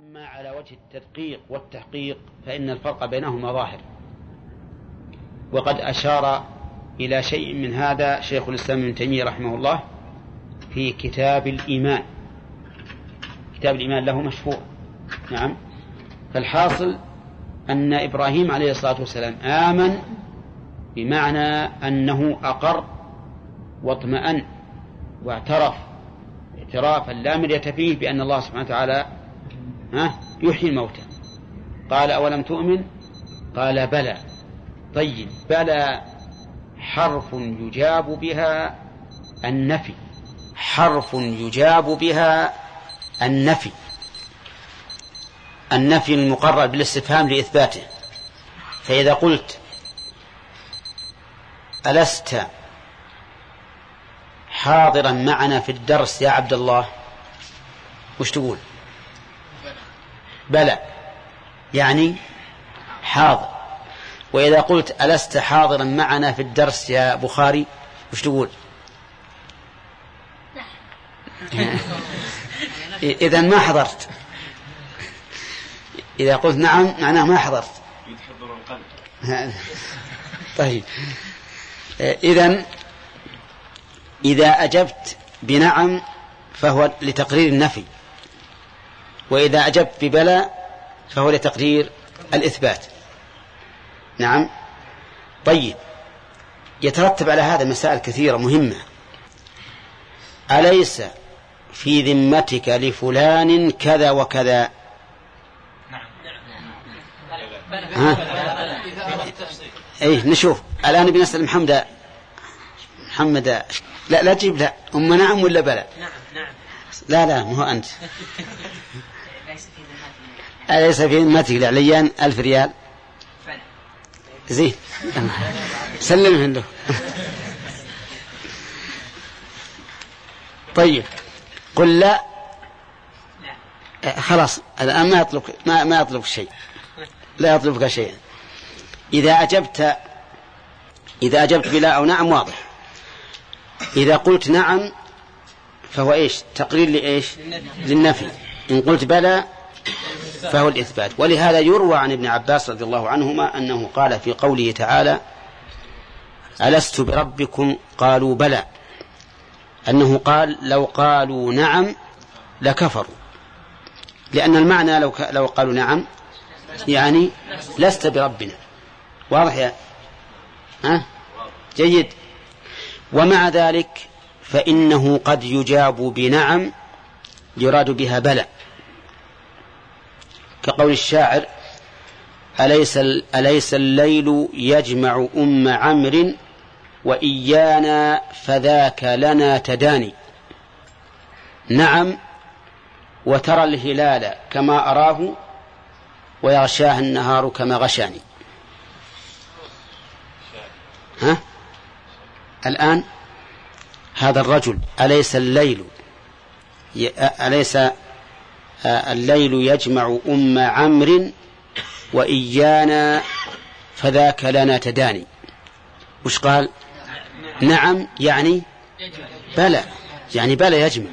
أما على وجه التدقيق والتحقيق فإن الفرق بينهما ظاهر. وقد أشار إلى شيء من هذا شيخ الإسلام ابن تيمية رحمه الله في كتاب الإيمان. كتاب الإيمان له مشهور نعم. فالحاصل أن إبراهيم عليه الصلاة والسلام آمن بمعنى أنه أقر واطمأن واعترف. اعترافا لا مرية فيه بأن الله سبحانه وتعالى ها؟ يحيي الموتى. قال أولم تؤمن؟ قال بلى. طيب بلى حرف يجاب بها النفي. حرف يجاب بها النفي. النفي المقرر بالاستفهام لإثباته. فإذا قلت ألست حاضرا معنا في الدرس يا عبد الله وش تقول؟ بلى. يعني حاضر. وإذا قلت ألست حاضرا معنا في الدرس يا بخاري وش تقول؟ إذا ما حضرت. إذا قلت نعم معناه ما حضرت. طيب. إذا إذا أجبت بنعم فهو لتقرير النفي. وإذا أجبت ببلى فهو لتقرير الإثبات. نعم. طيب. يترتب على هذا مسائل كثيرة مهمة. أليس في ذمتك لفلان كذا وكذا؟ ها؟ إيه نشوف. الآن بنسال محمد. محمد. لا لا تجيب لا. أم نعم ولا بلى؟ نعم نعم. لا لا مو أنت. أليس في ذمتك لعليان ألف ريال؟ زين. سلمه له طيب. قل لا. خلاص الآن ما يطلب ما, ما يطلب شيء. لا يطلبك شيئا. إذا أجبت إذا أجبت بلا أو نعم واضح. إذا قلت نعم فهو إيش؟ تقرير لإيش؟ للنفي. إن قلت بلى فهو الإثبات. ولهذا يروى عن ابن عباس رضي الله عنهما أنه قال في قوله تعالى ألست بربكم؟ قالوا بلى. أنه قال لو قالوا نعم لكفروا. لأن المعنى لو لو قالوا نعم يعني لست بربنا. واضح يا ها؟ جيد. ومع ذلك فإنه قد يجاب بنعم يراد بها بلى. كقول الشاعر أليس, أليس الليل يجمع أم عمرو وإيانا فذاك لنا تداني؟ نعم وترى الهلال كما أراه ويغشاه النهار كما غشاني. ها؟ الآن هذا الرجل أليس الليل أليس الليل يجمع أم عمرو وإيانا فذاك لنا تداني. وش قال؟ نعم يعني بلى يعني بلى يجمع.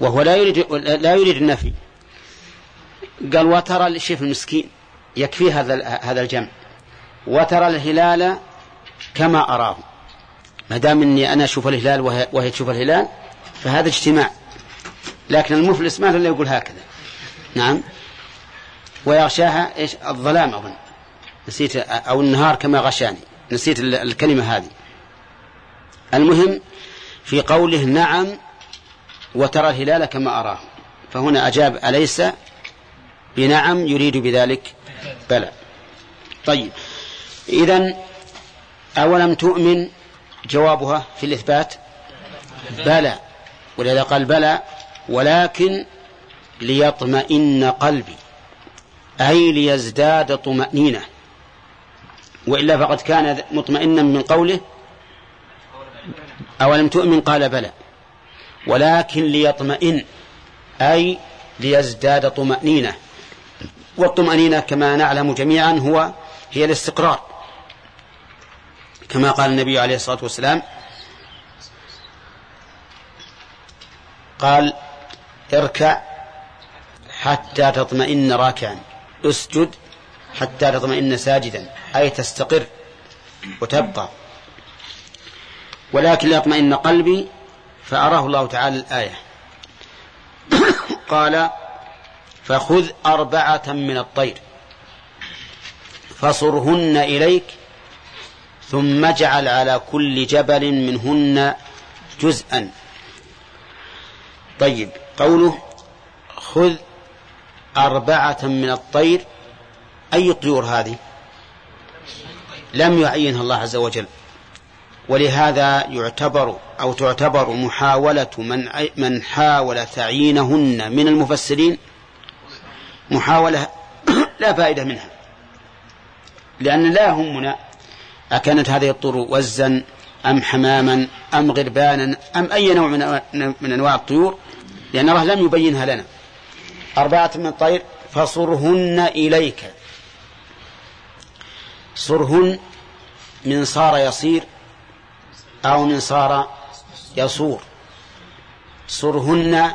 وهو لا يريد لا يريد النفي. قال وترى الشيف المسكين يكفي هذا هذا الجمع. وترى الهلال كما أراه. ما دام إني أنا أشوف الهلال وهي, وهي تشوف الهلال فهذا اجتماع. لكن المفلس ما إلا يقول هكذا. نعم. ويغشاها إيش؟ الظلام أظن. نسيت أو النهار كما غشاني. نسيت الكلمة هذه. المهم في قوله نعم وترى الهلال كما أراه. فهنا أجاب أليس بنعم يريد بذلك؟ بلى. طيب. إذا أولم تؤمن؟ جوابها في الإثبات. بلى. ولذا قال بلى ولكن ليطمئن قلبي. أي ليزداد طمأنينة. وإلا فقد كان مطمئنا من قوله أولم تؤمن؟ قال بلى. ولكن ليطمئن أي ليزداد طمأنينة. والطمأنينة كما نعلم جميعا هو هي الاستقرار. كما قال النبي عليه الصلاة والسلام قال اركع حتى تطمئن راكعا. اسجد حتى تطمئن ساجدا. أي تستقر وتبقى. ولكن ليطمئن قلبي فأراه الله تعالى الآية. قال فخذ أربعة من الطير فصرهن إليك ثم اجعل على كل جبل منهن جزءا. طيب. قوله خذ أربعة من الطير. أي الطيور هذه؟ لم يعينها الله عز وجل. ولهذا يعتبر أو تعتبر محاولة من من حاول تعيينهن من المفسرين محاولة لا فائدة منها. لأن لا يهمنا أكانت هذه الطيور وزا أم حماما أم غربانا أم أي نوع من أنواع الطيور. لأن الله لم يبينها لنا. أربعة من الطير فصرهن إليك. صرهن من صار يصير أو من صار يصور. صرهن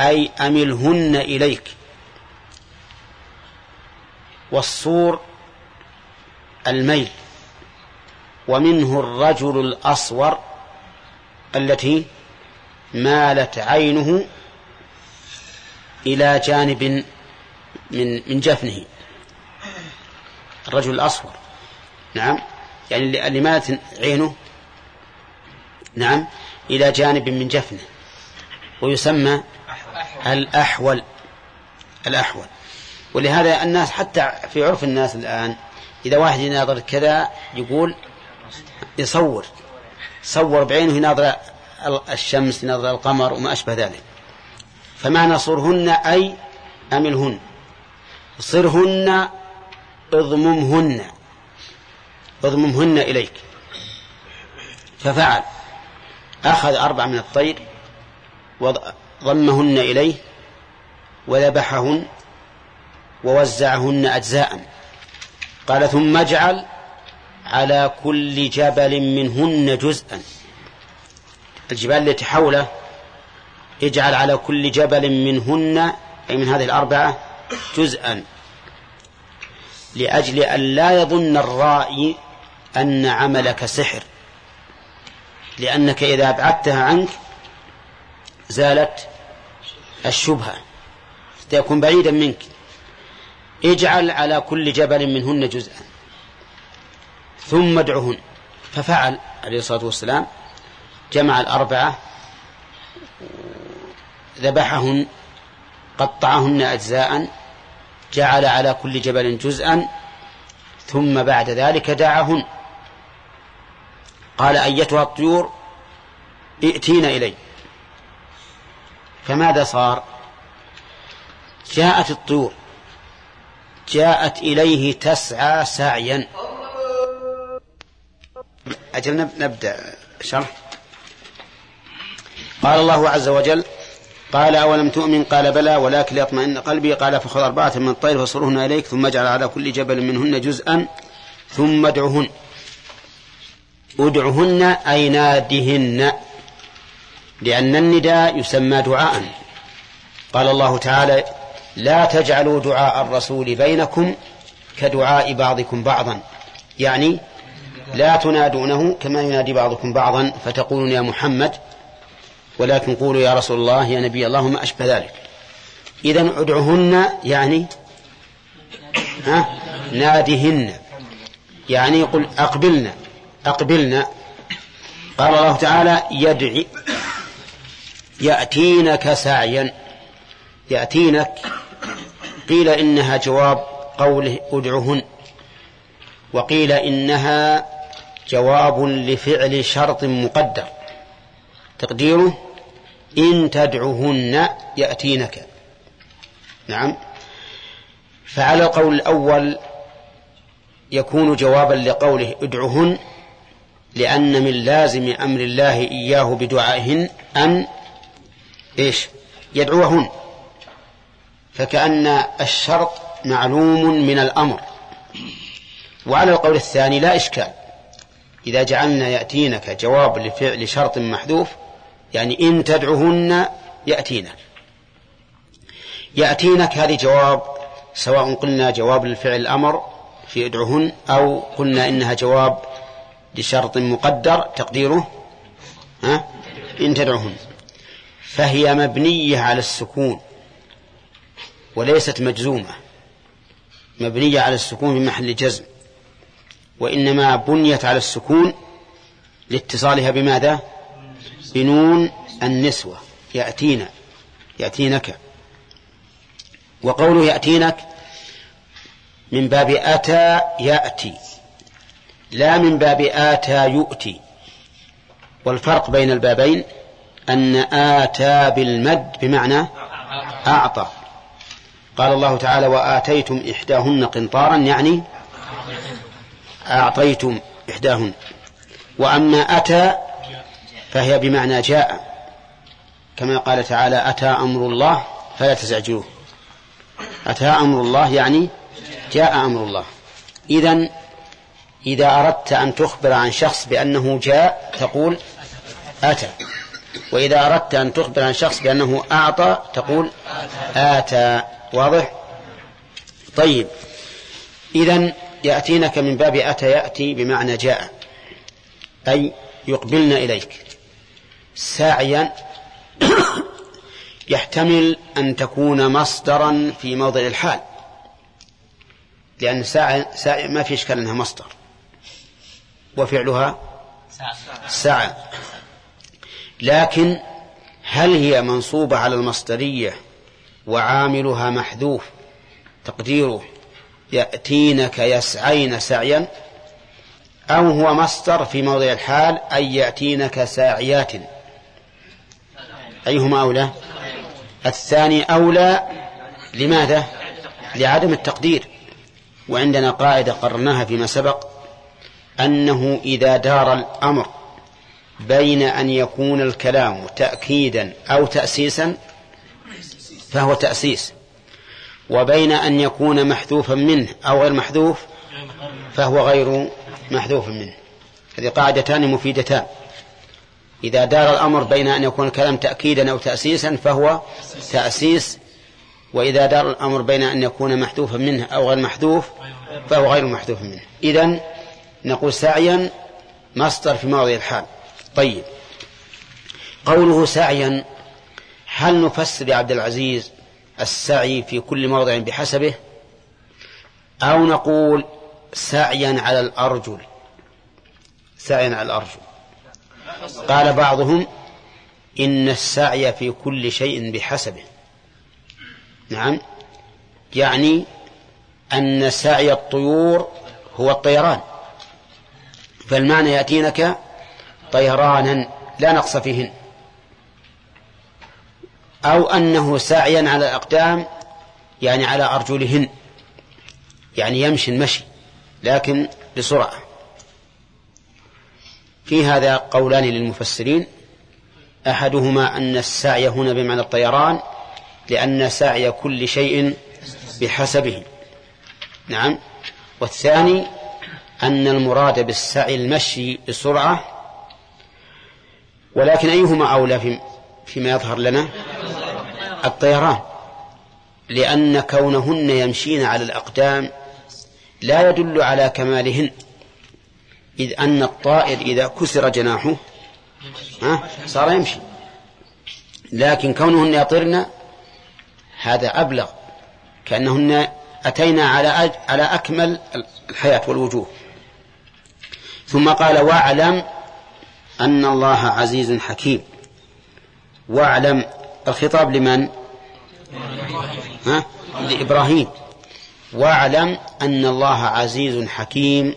أي أملهن إليك. والصور الميل. ومنه الرجل الأصور التي مالت عينه إلى جانب من من جفنه. الرجل الأصفر. نعم. يعني اللي مالت عينه. نعم. إلى جانب من جفنه. ويسمى الأحول. الأحول. ولهذا الناس حتى في عرف الناس الآن إذا واحد يناظر كذا يقول يصور. صور بعينه يناظر الشمس يناظر القمر وما أشبه ذلك. فمعنى صرهن أي أملهن. صرهن اضممهن. اضممهن إليك. ففعل. أخذ أربع من الطير وضمهن إليه وذبحهن ووزعهن أجزاء. قال ثم اجعل على كل جبل منهن جزءا. الجبال التي حوله اجعل على كل جبل منهن أي من هذه الأربعة جزءا لأجل أن لا يظن الرائي أن عملك سحر. لأنك إذا أبعدتها عنك زالت الشبهة. تكون بعيدا منك. اجعل على كل جبل منهن جزءا. ثم ادعهن. ففعل عليه الصلاة والسلام جمع الأربعة ذبحهن قطعهن أجزاء جعل على كل جبل جزءا ثم بعد ذلك دعهن. قال أيتها الطيور ائتين إلي. فماذا صار؟ جاءت الطيور جاءت إليه تسعى سعيا. أجل نبدأ شرح. قال الله عز وجل قال أولم تؤمن؟ قال بلى ولكن ليطمئن قلبي. قال فخذ أربعة من الطير فصرهن إليك ثم اجعل على كل جبل منهن جزءا ثم ادعهن. ادعهن أي نادهن لأن النداء يسمى دعاء. قال الله تعالى لا تجعلوا دعاء الرسول بينكم كدعاء بعضكم بعضا. يعني لا تنادونه كما ينادي بعضكم بعضا فتقولون يا محمد ولكن قولوا يا رسول الله يا نبي الله ما أشبه ذلك. إذا ادعهن يعني ها نادهن. يعني يقول أقبلنا أقبلنا قال الله تعالى يدعي يأتينك سعيا. يأتينك. قيل إنها جواب قوله ادعهن. وقيل إنها جواب لفعل شرط مقدر. تقديره؟ إن تدعهن يأتينك. نعم. فعلى القول الأول يكون جوابا لقوله ادعهن لأن من لازم أمر الله إياه بدعائهن أن إيش؟ يدعوهن. فكأن الشرط معلوم من الأمر. وعلى القول الثاني لا إشكال. إذا جعلنا يأتينك جواب لفعل شرط محذوف يعني إن تدعهن يأتينك يأتينك هذه جواب سواء قلنا جواب للفعل الأمر في ادعهن أو قلنا إنها جواب لشرط مقدر تقديره ها؟ إن تدعهن فهي مبنية على السكون وليست مجزومة. مبنية على السكون في محل جزم. وإنما بنيت على السكون لاتصالها بماذا؟ بنون النسوة يأتينا يأتينك. وقوله يأتينك من باب أتى يأتي لا من باب آتى يؤتي. والفرق بين البابين أن آتى بالمد بمعنى أعطى. قال الله تعالى وآتيتم إحداهن قنطارا يعني أعطيتم إحداهن. وأما أتى فهي بمعنى جاء. كما قال تعالى أتى أمر الله فلا تزعجوه. أتى أمر الله يعني جاء أمر الله. إذا إذا أردت أن تخبر عن شخص بأنه جاء تقول أتى. وإذا أردت أن تخبر عن شخص بأنه أعطى تقول آتى. واضح؟ طيب. إذا يأتينك من باب أتى يأتي بمعنى جاء. أي يقبلن إليك. ساعيا يحتمل أن تكون مصدرا في موضع الحال لأن ساعة, ساعة ما في إشكال أنها مصدر. وفعلها ساعة. لكن هل هي منصوبة على المصدرية وعاملها محذوف تقديره يأتينك يسعين سعيا أو هو مصدر في موضع الحال أي يأتينك ساعيات؟ أيهما أولى؟ الثاني أولى لماذا؟ لعدم التقدير. وعندنا قاعدة قررناها فيما سبق أنه إذا دار الأمر بين أن يكون الكلام تأكيدا أو تأسيسا فهو تأسيس. وبين أن يكون محذوفا منه أو غير محذوف فهو غير محذوف منه. هذه قاعدتان مفيدتان. إذا دار الأمر بين أن يكون الكلام تأكيدا أو تأسيسا فهو تأسيس وإذا دار الأمر بين أن يكون محذوفا منه أو غير محذوف فهو غير محذوف منه. إذا نقول سعيا مصدر في موضع الحال. طيب. قوله سعيا هل نفسر يا عبد العزيز السعي في كل موضع بحسبه؟ أو نقول سعيا على الأرجل؟ سعيا على الأرجل. قال بعضهم إن السعي في كل شيء بحسبه نعم. يعني أن سعي الطيور هو الطيران. فالمعنى يأتينك طيرانا لا نقص فيهن. أو أنه سعيا على الأقدام يعني على أرجلهن. يعني يمشي المشي لكن بسرعة. في هذا قولان للمفسرين. أحدهما أن السعي هنا بمعنى الطيران لأن سعي كل شيء بحسبه. نعم. والثاني أن المراد بالسعي المشي بسرعة ولكن أيهما أولى فيما يظهر لنا؟ الطيران. لأن كونهن يمشين على الأقدام لا يدل على كمالهن. إذ أن الطائر إذا كسر جناحه ها؟ صار يمشي. لكن كونهن يطرن هذا أبلغ. كأنهن أتينا على على أكمل الحياة والوجوه. ثم قال واعلم أن الله عزيز حكيم. واعلم الخطاب لمن؟ ها؟ لإبراهيم. واعلم أن الله عزيز حكيم.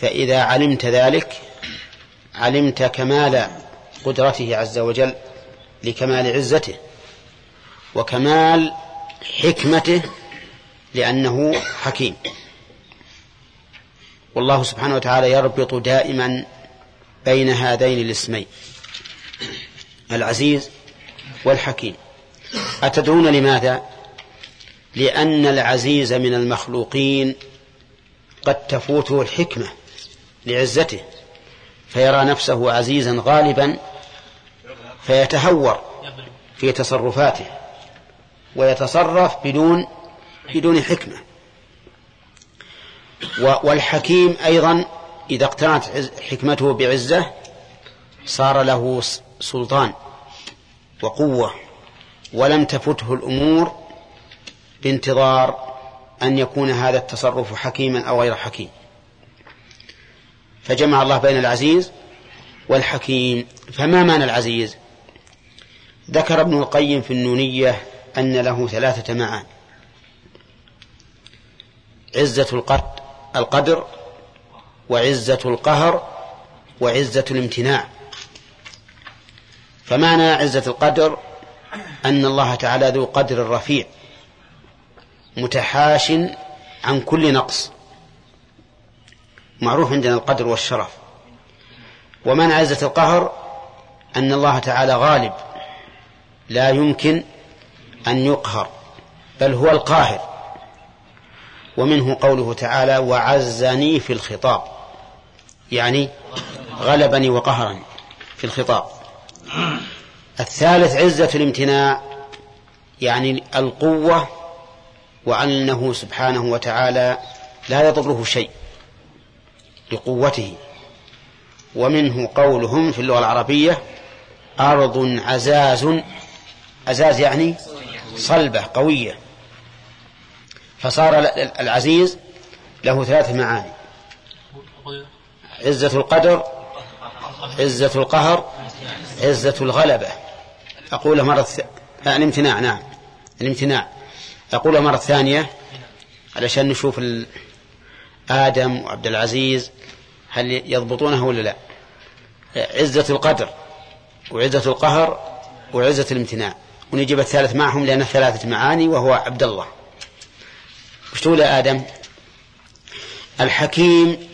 فإذا علمت ذلك علمت كمال قدرته عز وجل لكمال عزته وكمال حكمته لأنه حكيم. والله سبحانه وتعالى يربط دائما بين هذين الاسمين العزيز والحكيم. أتدرون لماذا؟ لأن العزيز من المخلوقين قد تفوته الحكمة. لعزته فيرى نفسه عزيزا غالبا فيتهور في تصرفاته ويتصرف بدون بدون حكمة. والحكيم أيضا إذا اقترنت حكمته بعزة صار له سلطان وقوة. ولم تفته الأمور بانتظار أن يكون هذا التصرف حكيما أو غير حكيم. فجمع الله بين العزيز والحكيم. فما معنى العزيز؟ ذكر ابن القيم في النونية أن له ثلاثة معاني عزة القدر وعزة القهر وعزة الامتناع. فمعنى عزة القدر أن الله تعالى ذو قدر رفيع متحاش عن كل نقص. معروف عندنا القدر والشرف. ومعنى عزة القهر؟ أن الله تعالى غالب. لا يمكن أن يقهر بل هو القاهر. ومنه قوله تعالى وعزني في الخطاب. يعني غلبني وقهرني في الخطاب. الثالث عزة الامتناع يعني القوة وأنه سبحانه وتعالى لا يضره شيء. لقوته. ومنه قولهم في اللغة العربية أرض عزاز عزاز يعني صلبة قوية. فصار العزيز له ثلاث معاني. عزة القدر عزة القهر عزة الغلبة. أقول مرة ث... الامتناع نعم الامتناع. أقول مرة ثانية علشان نشوف آدم وعبد العزيز هل يضبطونه ولا لا؟ عزة القدر وعزة القهر وعزة الامتناع. ونجيب الثالث معهم لأن ثلاثة معاني وهو عبد الله وش تقول يا آدم؟ الحكيم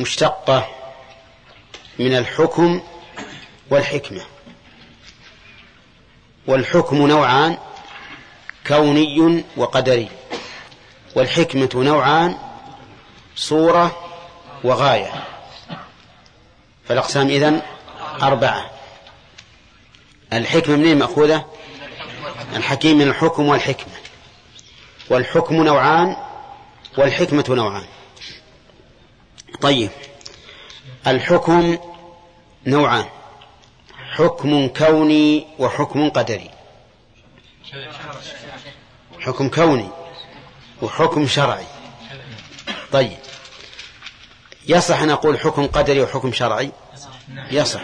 مشتقة من الحكم والحكمة. والحكم نوعان كوني وقدري. والحكمة نوعان صورة وغاية. فالأقسام إذن أربعة. الحكمة منين مأخوذة؟ الحكيم من الحكم والحكمة. والحكم نوعان والحكمة نوعان. طيب. الحكم نوعان. حكم كوني وحكم قدري. حكم كوني. وحكم شرعي. طيب. يصح أن أقول حكم قدري وحكم شرعي؟ يصح.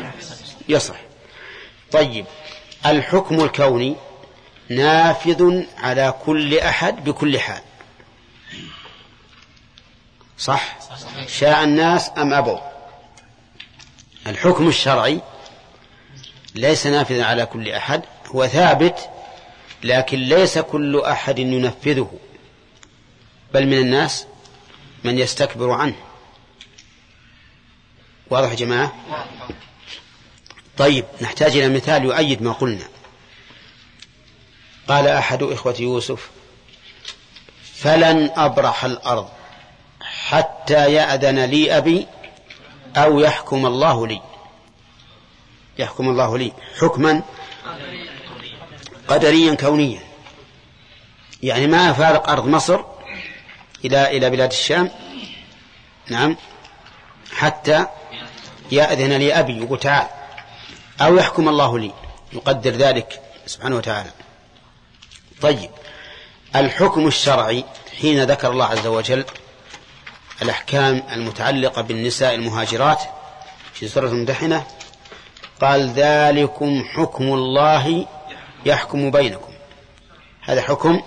يصح. طيب. الحكم الكوني نافذ على كل أحد بكل حال. صح؟ شاء الناس أم أبوا؟ الحكم الشرعي ليس نافذا على كل أحد هو ثابت لكن ليس كل أحد ينفذه. بل من الناس من يستكبر عنه. واضح يا جماعة؟ طيب نحتاج إلى مثال يؤيد ما قلنا. قال أحد إخوة يوسف فلن أبرح الأرض حتى يأذن لي أبي أو يحكم الله لي. يحكم الله لي. حكما قدريا كونيا. يعني ما أفارق أرض مصر إلى إلى بلاد الشام. نعم. حتى يأذن لي أبي يقول تعال. أو يحكم الله لي. يقدر ذلك سبحانه وتعالى. طيب. الحكم الشرعي حين ذكر الله عز وجل الأحكام المتعلقة بالنساء المهاجرات في سورة الممتحنة قال ذلكم حكم الله يحكم بينكم. هذا حكم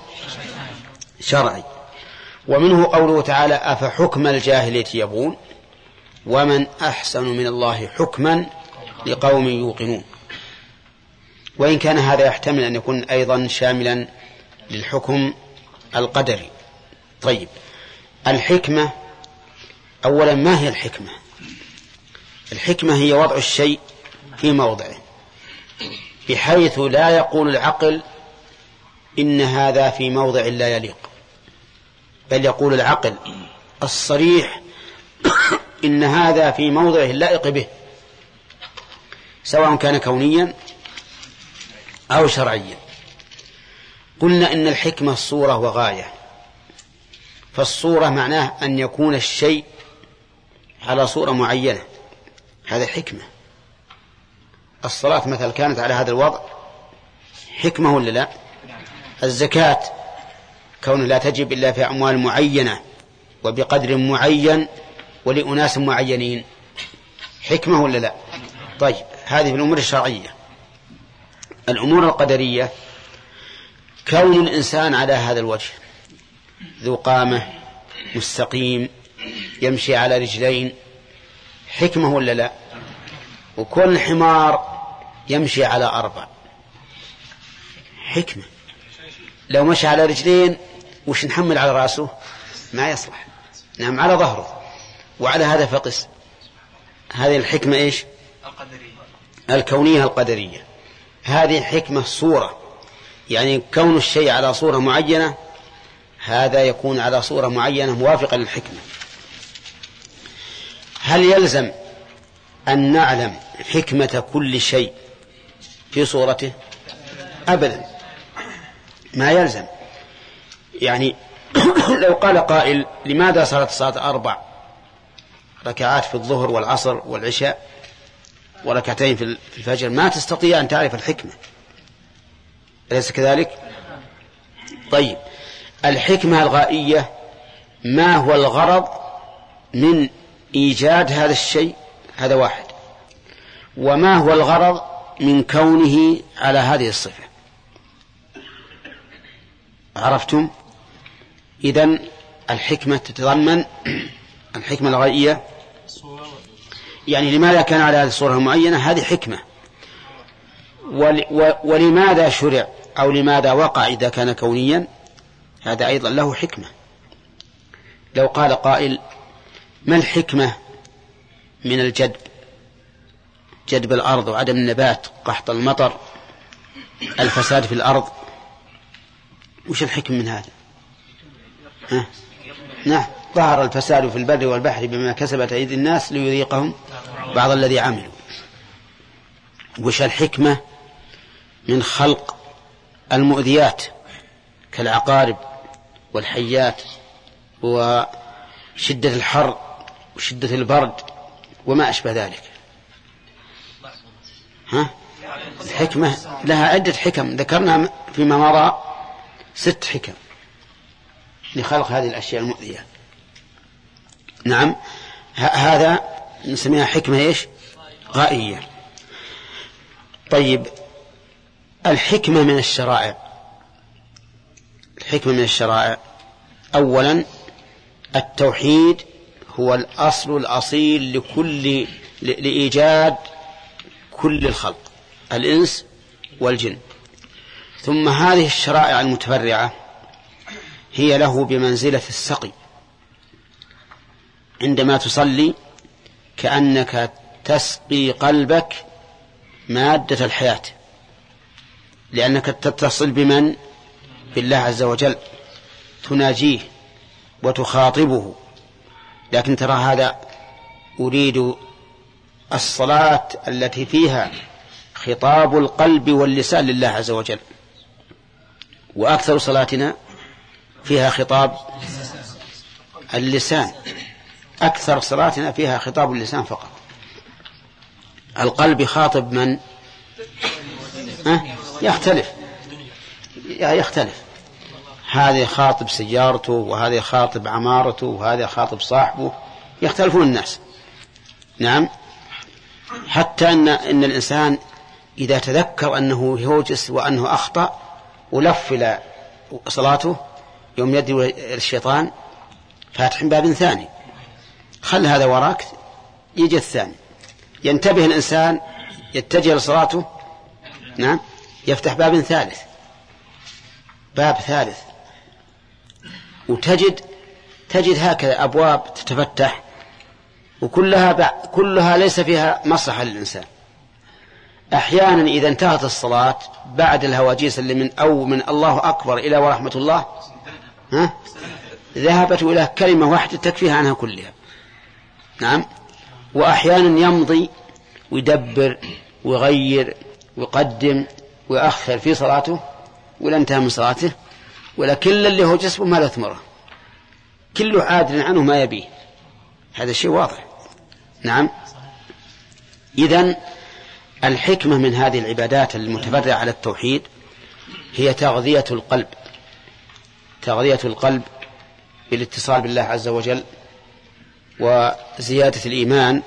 شرعي. ومنه قوله تعالى أفحكم الجاهلية يبغون ومن أحسن من الله حكما لقوم يوقنون وإن كان هذا يحتمل أن يكون أيضا شاملا للحكم القدري. طيب الحكمة أولا ما هي الحكمة؟ الحكمة هي وضع الشيء في موضعه بحيث لا يقول العقل إن هذا في موضع لا يليق. بل يقول العقل الصريح إن هذا في موضعه اللائق به سواء كان كونيا أو شرعيا. قلنا إن الحكمة صورة وغاية فالصورة معناه أن يكون الشيء على صورة معينة هذا حكمة. الصلاة مثلا كانت على هذا الوضع حكمة ولا لا؟ الزكاة. كون لا تجب إلا في أموال معينة وبقدر معين ولأناس معينين. حكمة ولا لا؟ طيب هذه في الأمور الشرعية. الأمور القدرية كون الإنسان على هذا الوجه ذو قامة مستقيم يمشي على رجلين حكمة ولا لا؟ وكون الحمار يمشي على أربع. حكمة. لو مشى على رجلين وش نحمل على رأسه؟ ما يصلح. نعم على ظهره. وعلى هذا فقس. هذه الحكمة إيش؟ القدرية. الكونية القدرية. هذه حكمة صورة. يعني كون الشيء على صورة معينة هذا يكون على صورة معينة موافقة للحكمة. هل يلزم أن نعلم حكمة كل شيء في صورته؟ أبدا. ما يلزم. يعني لو قال قائل لماذا صارت الصلاة أربع ركعات في الظهر والعصر والعشاء وركعتين في الفجر؟ ما تستطيع أن تعرف الحكمة. أليس كذلك؟ طيب. الحكمة الغائية ما هو الغرض من إيجاد هذا الشيء؟ هذا واحد. وما هو الغرض من كونه على هذه الصفة؟ عرفتم؟ إذن الحكمة تتضمن الحكمة الغائية يعني لماذا كان على هذه الصورة المعينة؟ هذه حكمة. ولماذا شرع أو لماذا وقع إذا كان كونيا؟ هذا أيضا له حكمة. لو قال قائل ما الحكمة من الجدب؟ جدب الأرض وعدم النبات قحط المطر الفساد في الأرض؟ وش الحكم من هذا؟ ها؟ نعم. ظهر الفساد في البر والبحر بما كسبت أيدي الناس ليذيقهم بعض الذي عملوا. وش الحكمة من خلق المؤذيات كالعقارب والحيات وشدة الحر وشدة البرد وما أشبه ذلك؟ ها؟ الحكمة لها عدة حكم. ذكرنا فيما مضى ست حكم لخلق هذه الأشياء المؤذية. نعم. هذا نسميها حكمة إيش؟ غائية. طيب الحكمة من الشرائع. الحكمة من الشرائع. أولا التوحيد هو الأصل الأصيل لكل لإيجاد كل الخلق الإنس والجن. ثم هذه الشرائع المتفرعة هي له بمنزلة السقي. عندما تصلي كأنك تسقي قلبك مادة الحياة لأنك تتصل بمن؟ بالله عز وجل. تناجيه وتخاطبه. لكن ترى هذا أريد الصلاة التي فيها خطاب القلب واللسان لله عز وجل. وأكثر صلاتنا فيها خطاب اللسان. أكثر صلاتنا فيها خطاب اللسان فقط. القلب يخاطب من؟ أه؟ يختلف. يختلف. هذا يخاطب سيارته وهذا يخاطب عمارته وهذا يخاطب صاحبه. يختلفون الناس. نعم. حتى أن إن الإنسان إذا تذكر أنه يوجس وأنه أخطأ ولف إلى صلاته يوم يدعو الشيطان فاتح باب ثاني. خل هذا وراك يجي الثاني. ينتبه الإنسان يتجه لصلاته نعم يفتح باب ثالث. باب ثالث. وتجد تجد هكذا أبواب تتفتح وكلها كلها ليس فيها مصلحة للإنسان. أحيانا إذا انتهت الصلاة بعد الهواجيس اللي من أو من الله أكبر إلى ورحمة الله ها؟ ذهبت إلى كلمة واحدة تكفيها عنها كلها. نعم. وأحيانا يمضي ويدبر ويغير ويقدم ويأخر في صلاته ولا انتهى من صلاته ولا كل اللي هو جسمه ما له ثمرة. كله عادل عنه ما يبيه. هذا شيء واضح. نعم. إذن الحكمة من هذه العبادات المتفرعة على التوحيد هي تغذية القلب. تغذية القلب بالاتصال بالله عز وجل وزيادة الإيمان.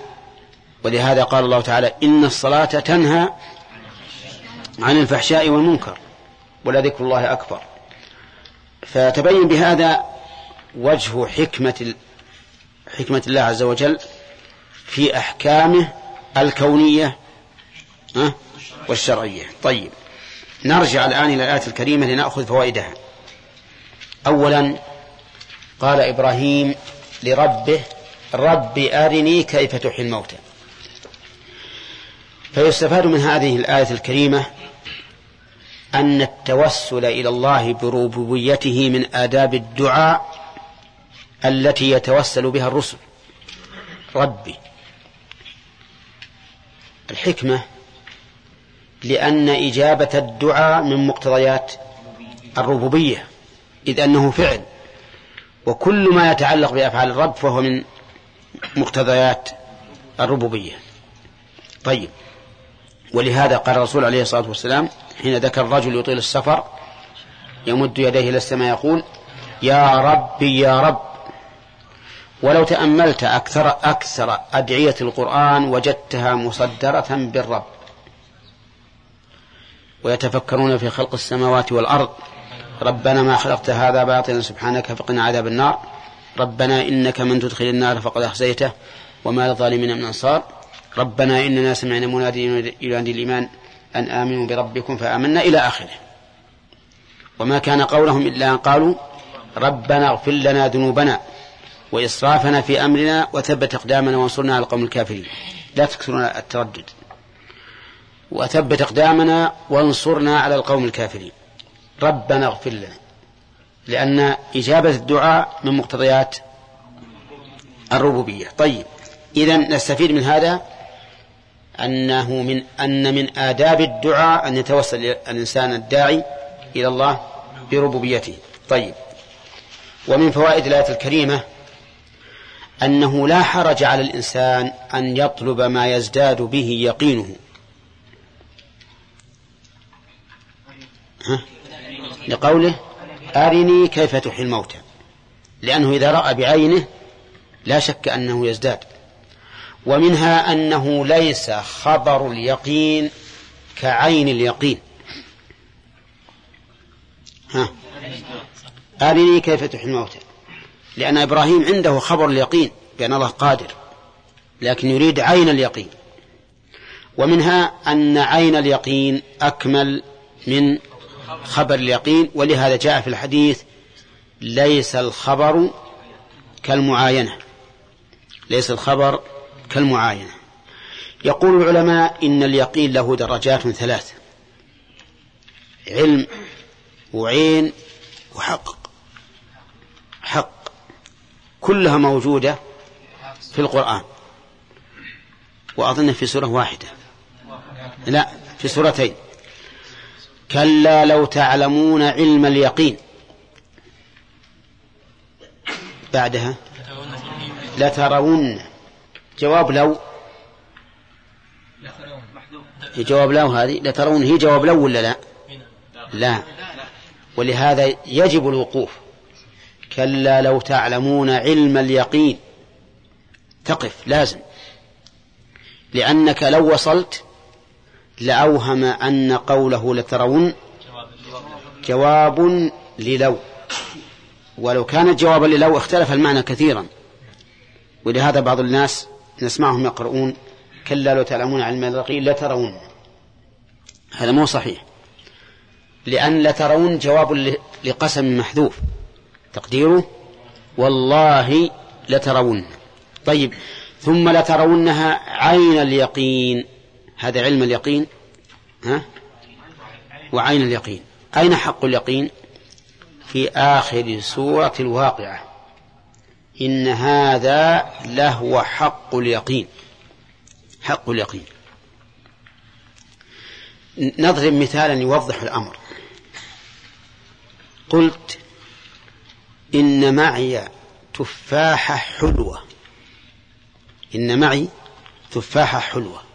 ولهذا قال الله تعالى إن الصلاة تنهى عن الفحشاء والمنكر ولذكر الله أكبر. فتبين بهذا وجه حكمة حكمة الله عز وجل في أحكامه الكونية والشرعية. طيب. نرجع الآن إلى الآية الكريمة لنأخذ فوائدها. أولا قال إبراهيم لربه رب أرني كيف تحيي الموتى. فيستفاد من هذه الآية الكريمة أن التوسل إلى الله بربوبيته من آداب الدعاء التي يتوسل بها الرسل. ربي. الحكمة لأن إجابة الدعاء من مقتضيات الربوبية إذ أنه فعل. وكل ما يتعلق بأفعال الرب فهو من مقتضيات الربوبية. طيب. ولهذا قال الرسول عليه الصلاة والسلام حين ذكر الرجل يطيل السفر يمد يديه إلى السماء يقول يا ربي يا رب. ولو تأملت أكثر أكثر أدعية القرآن وجدتها مصدرة بالرب. ويتفكرون في خلق السماوات والأرض. ربنا ما خلقت هذا باطلا سبحانك فقنا عذاب النار. ربنا إنك من تدخل النار فقد أخزيته وما للظالمين من أنصار. ربنا إننا سمعنا منادي ينادي الإيمان أن آمنوا بربكم فآمنا إلى آخره. وما كان قولهم إلا أن قالوا ربنا اغفر لنا ذنوبنا وإسرافنا في أمرنا وثبت أقدامنا وانصرنا على القوم الكافرين. لا تكثرون التردد. وثبت أقدامنا وانصرنا على القوم الكافرين. ربنا اغفر لنا لأن إجابة الدعاء من مقتضيات الربوبية. طيب إذا نستفيد من هذا أنه من أن من آداب الدعاء أن يتوسل الإنسان الداعي إلى الله بربوبيته. طيب ومن فوائد الآية الكريمة أنه لا حرج على الإنسان أن يطلب ما يزداد به يقينه. ها؟ لقوله أرني كيف تحيي الموتى. لأنه إذا رأى بعينه لا شك أنه يزداد. ومنها أنه ليس خبر اليقين كعين اليقين. ها؟ أرني كيف تحيي الموتى. لأن إبراهيم عنده خبر اليقين بأن الله قادر لكن يريد عين اليقين. ومنها أن عين اليقين أكمل من خبر اليقين ولهذا جاء في الحديث ليس الخبر كالمعاينة. ليس الخبر كالمعاينة. يقول العلماء إن اليقين له درجات ثلاث علم وعين وحق. حق كلها موجودة في القرآن. وأظن في سورة واحدة. لا في سورتين. كلا لو تعلمون علم اليقين. بعدها لترون جواب لو. جواب لو هذه. لترون هي جواب لو ولا لا؟ لا. ولهذا يجب الوقوف. كلا لو تعلمون علم اليقين. تقف. لازم. لأنك لو وصلت لأوهم أن قوله لترون جواب للو. ولو كان جوابا للو اختلف المعنى كثيرا. ولهذا بعض الناس نسمعهم يقرؤون كلا لو تعلمون علم اليقين لترون. هذا مو صحيح. لأن لترون جواب لقسم محذوف. تقديره والله لترون. طيب ثم لترونها عين اليقين. هذا علم اليقين؟ ها؟ وعين اليقين. أين حق اليقين؟ في آخر سورة الواقعة. إن هذا لهو حق اليقين. حق اليقين. نضرب مثالا يوضح الأمر. قلت إن معي تفاحة حلوة. إن معي تفاحة حلوة.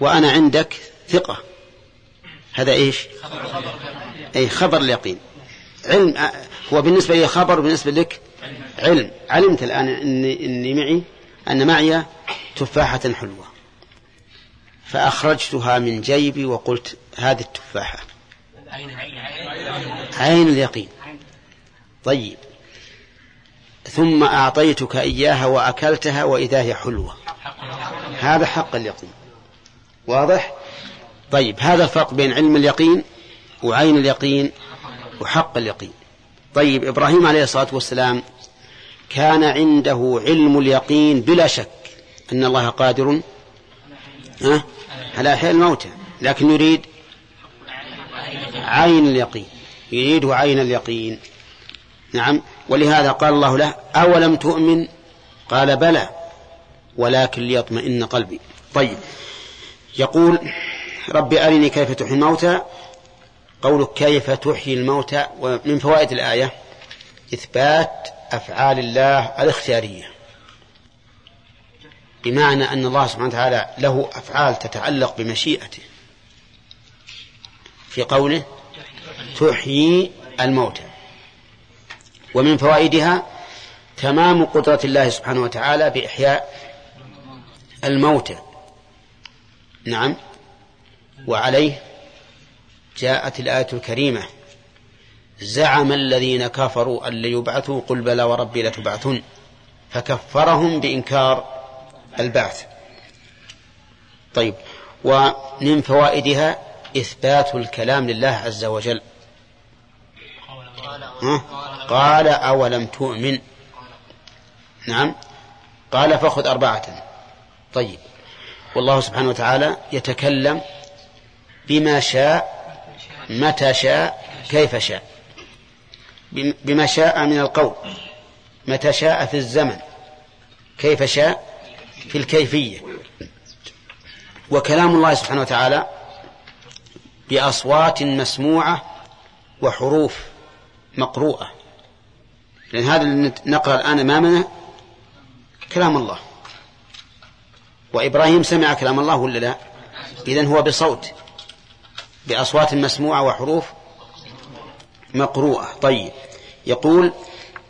وأنا عندك ثقة. هذا إيش؟ أي خبر اليقين. علم هو بالنسبة لي خبر وبالنسبة لك علم. علمت الآن إني, إني معي أن معي تفاحة حلوة. فأخرجتها من جيبي وقلت هذه التفاحة. عين اليقين. طيب. ثم أعطيتك إياها وأكلتها وإذا هي حلوة. هذا حق اليقين. واضح؟ طيب هذا الفرق بين علم اليقين وعين اليقين وحق اليقين. طيب إبراهيم عليه الصلاة والسلام كان عنده علم اليقين بلا شك أن الله قادر على إحياء الموتى لكن يريد عين اليقين يريد عين اليقين. نعم ولهذا قال الله له أولم تؤمن؟ قال بلى ولكن ليطمئن قلبي. طيب يقول رب أرني كيف تحيي الموتى. قولك كيف تحيي الموتى. ومن فوائد الآية إثبات أفعال الله الاختيارية. بمعنى أن الله سبحانه وتعالى له أفعال تتعلق بمشيئته. في قوله تحيي الموتى. ومن فوائدها تمام قدرة الله سبحانه وتعالى بإحياء الموتى. نعم. وعليه جاءت الآية الكريمة. زعم الذين كفروا أن ليبعثوا قل بلى وربي لتبعثن. فكفرهم بإنكار البعث. طيب ومن فوائدها إثبات الكلام لله عز وجل. قال أولم تؤمن؟ نعم. قال فخذ أربعة. طيب. والله سبحانه وتعالى يتكلم بما شاء متى شاء كيف شاء. بما شاء من القول متى شاء في الزمن كيف شاء في الكيفية. وكلام الله سبحانه وتعالى بأصوات مسموعة وحروف مقروءة. لأن هذا اللي نقرأ الآن أمامنا كلام الله. وإبراهيم سمع كلام الله ولا لا؟ إذن هو بصوت بأصوات مسموعة وحروف مقروءة. طيب يقول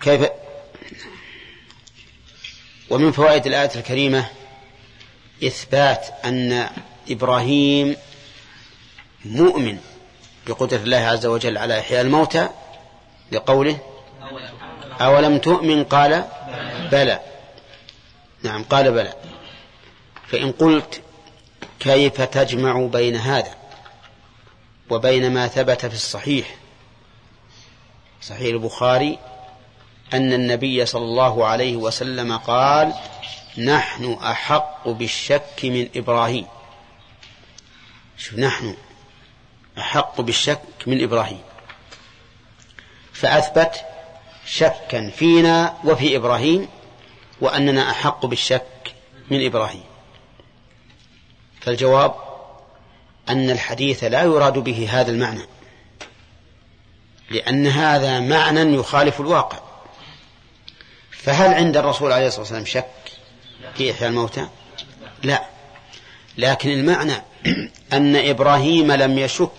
كيف؟ ومن فوائد الآية الكريمة إثبات أن إبراهيم مؤمن بقدرة الله عز وجل على إحياء الموتى لقوله أولم تؤمن؟ قال بلى. نعم قال بلى. فإن قلت كيف تجمع بين هذا وبين ما ثبت في الصحيح؟ صحيح البخاري أن النبي صلى الله عليه وسلم قال نحن أحق بالشك من إبراهيم. شوف نحن أحق بالشك من إبراهيم. فأثبت شكا فينا وفي إبراهيم وأننا أحق بالشك من إبراهيم. فالجواب أن الحديث لا يراد به هذا المعنى لأن هذا معنى يخالف الواقع. فهل عند الرسول عليه الصلاة والسلام شك في إحياء الموتى؟ لا. لكن المعنى أن إبراهيم لم يشك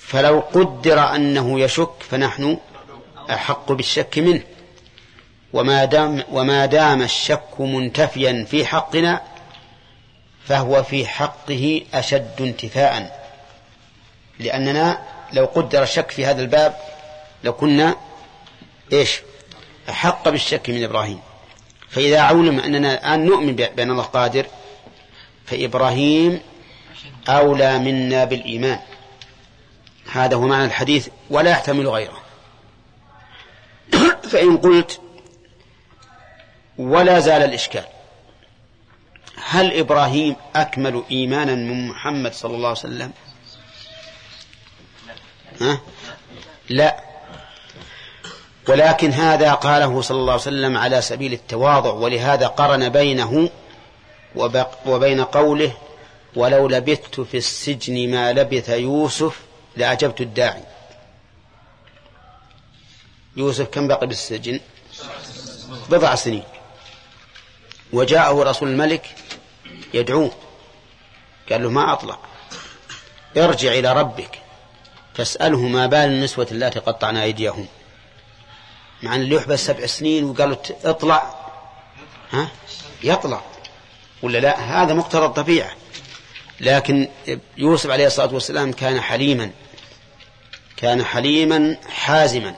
فلو قدر أنه يشك فنحن أحق بالشك منه. وما دام وما دام الشك منتفيا في حقنا فهو في حقه أشد انتفاء. لأننا لو قدر الشك في هذا الباب لكنا إيش؟ أحق بالشك من إبراهيم. فإذا علم أننا الآن نؤمن بأن الله قادر فإبراهيم أولى منا بالإيمان. هذا هو معنى الحديث ولا يحتمل غيره. فإن قلت ولا زال الإشكال. هل إبراهيم أكمل إيمانا من محمد صلى الله عليه وسلم؟ ها؟ لا. ولكن هذا قاله صلى الله عليه وسلم على سبيل التواضع ولهذا قرن بينه وبين قوله ولو لبثت في السجن ما لبث يوسف لأجبت الداعي. يوسف كم بقي بالسجن؟ بضع سنين. وجاءه رسول الملك يدعوه. قال له ما أطلق. ارجع إلى ربك. فاسأله ما بال النسوة اللاتي قطعن أيديهم. مع أن اللي يحبس سبع سنين وقالوا اطلع. ها؟ يطلع. ولا لا؟ هذا مقتضى الطبيعة. لكن يوسف عليه الصلاة والسلام كان حليما. كان حليما حازما.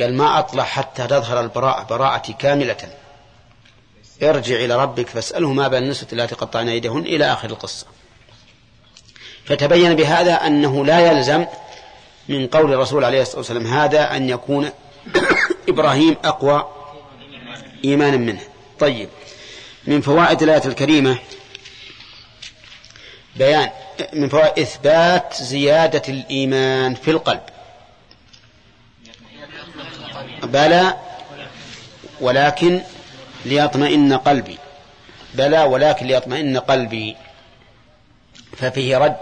قال ما أطلع حتى تظهر البراءة براءتي كاملة. ارجع إلى ربك فاسأله ما بال النسوة التي قطعن أيديهن إلى آخر القصة. فتبين بهذا أنه لا يلزم من قول الرسول عليه الصلاة والسلام هذا أن يكون إبراهيم أقوى إيمانا منه. طيب من فوائد الآية الكريمة بيان من فوائد إثبات زيادة الإيمان في القلب. بلى ولكن ليطمئن قلبي. بلى ولكن ليطمئن قلبي. ففيه رد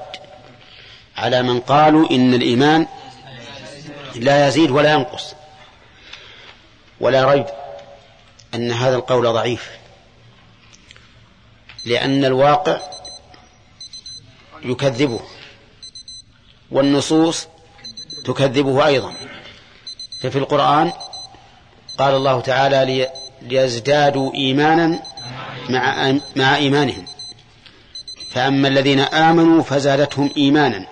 على من قالوا إن الإيمان لا يزيد ولا ينقص. ولا ريب أن هذا القول ضعيف. لأن الواقع يكذبه والنصوص تكذبه أيضا. ففي القرآن قال الله تعالى ليزدادوا إيمانا مع مع إيمانهم. فأما الذين آمنوا فزادتهم إيمانا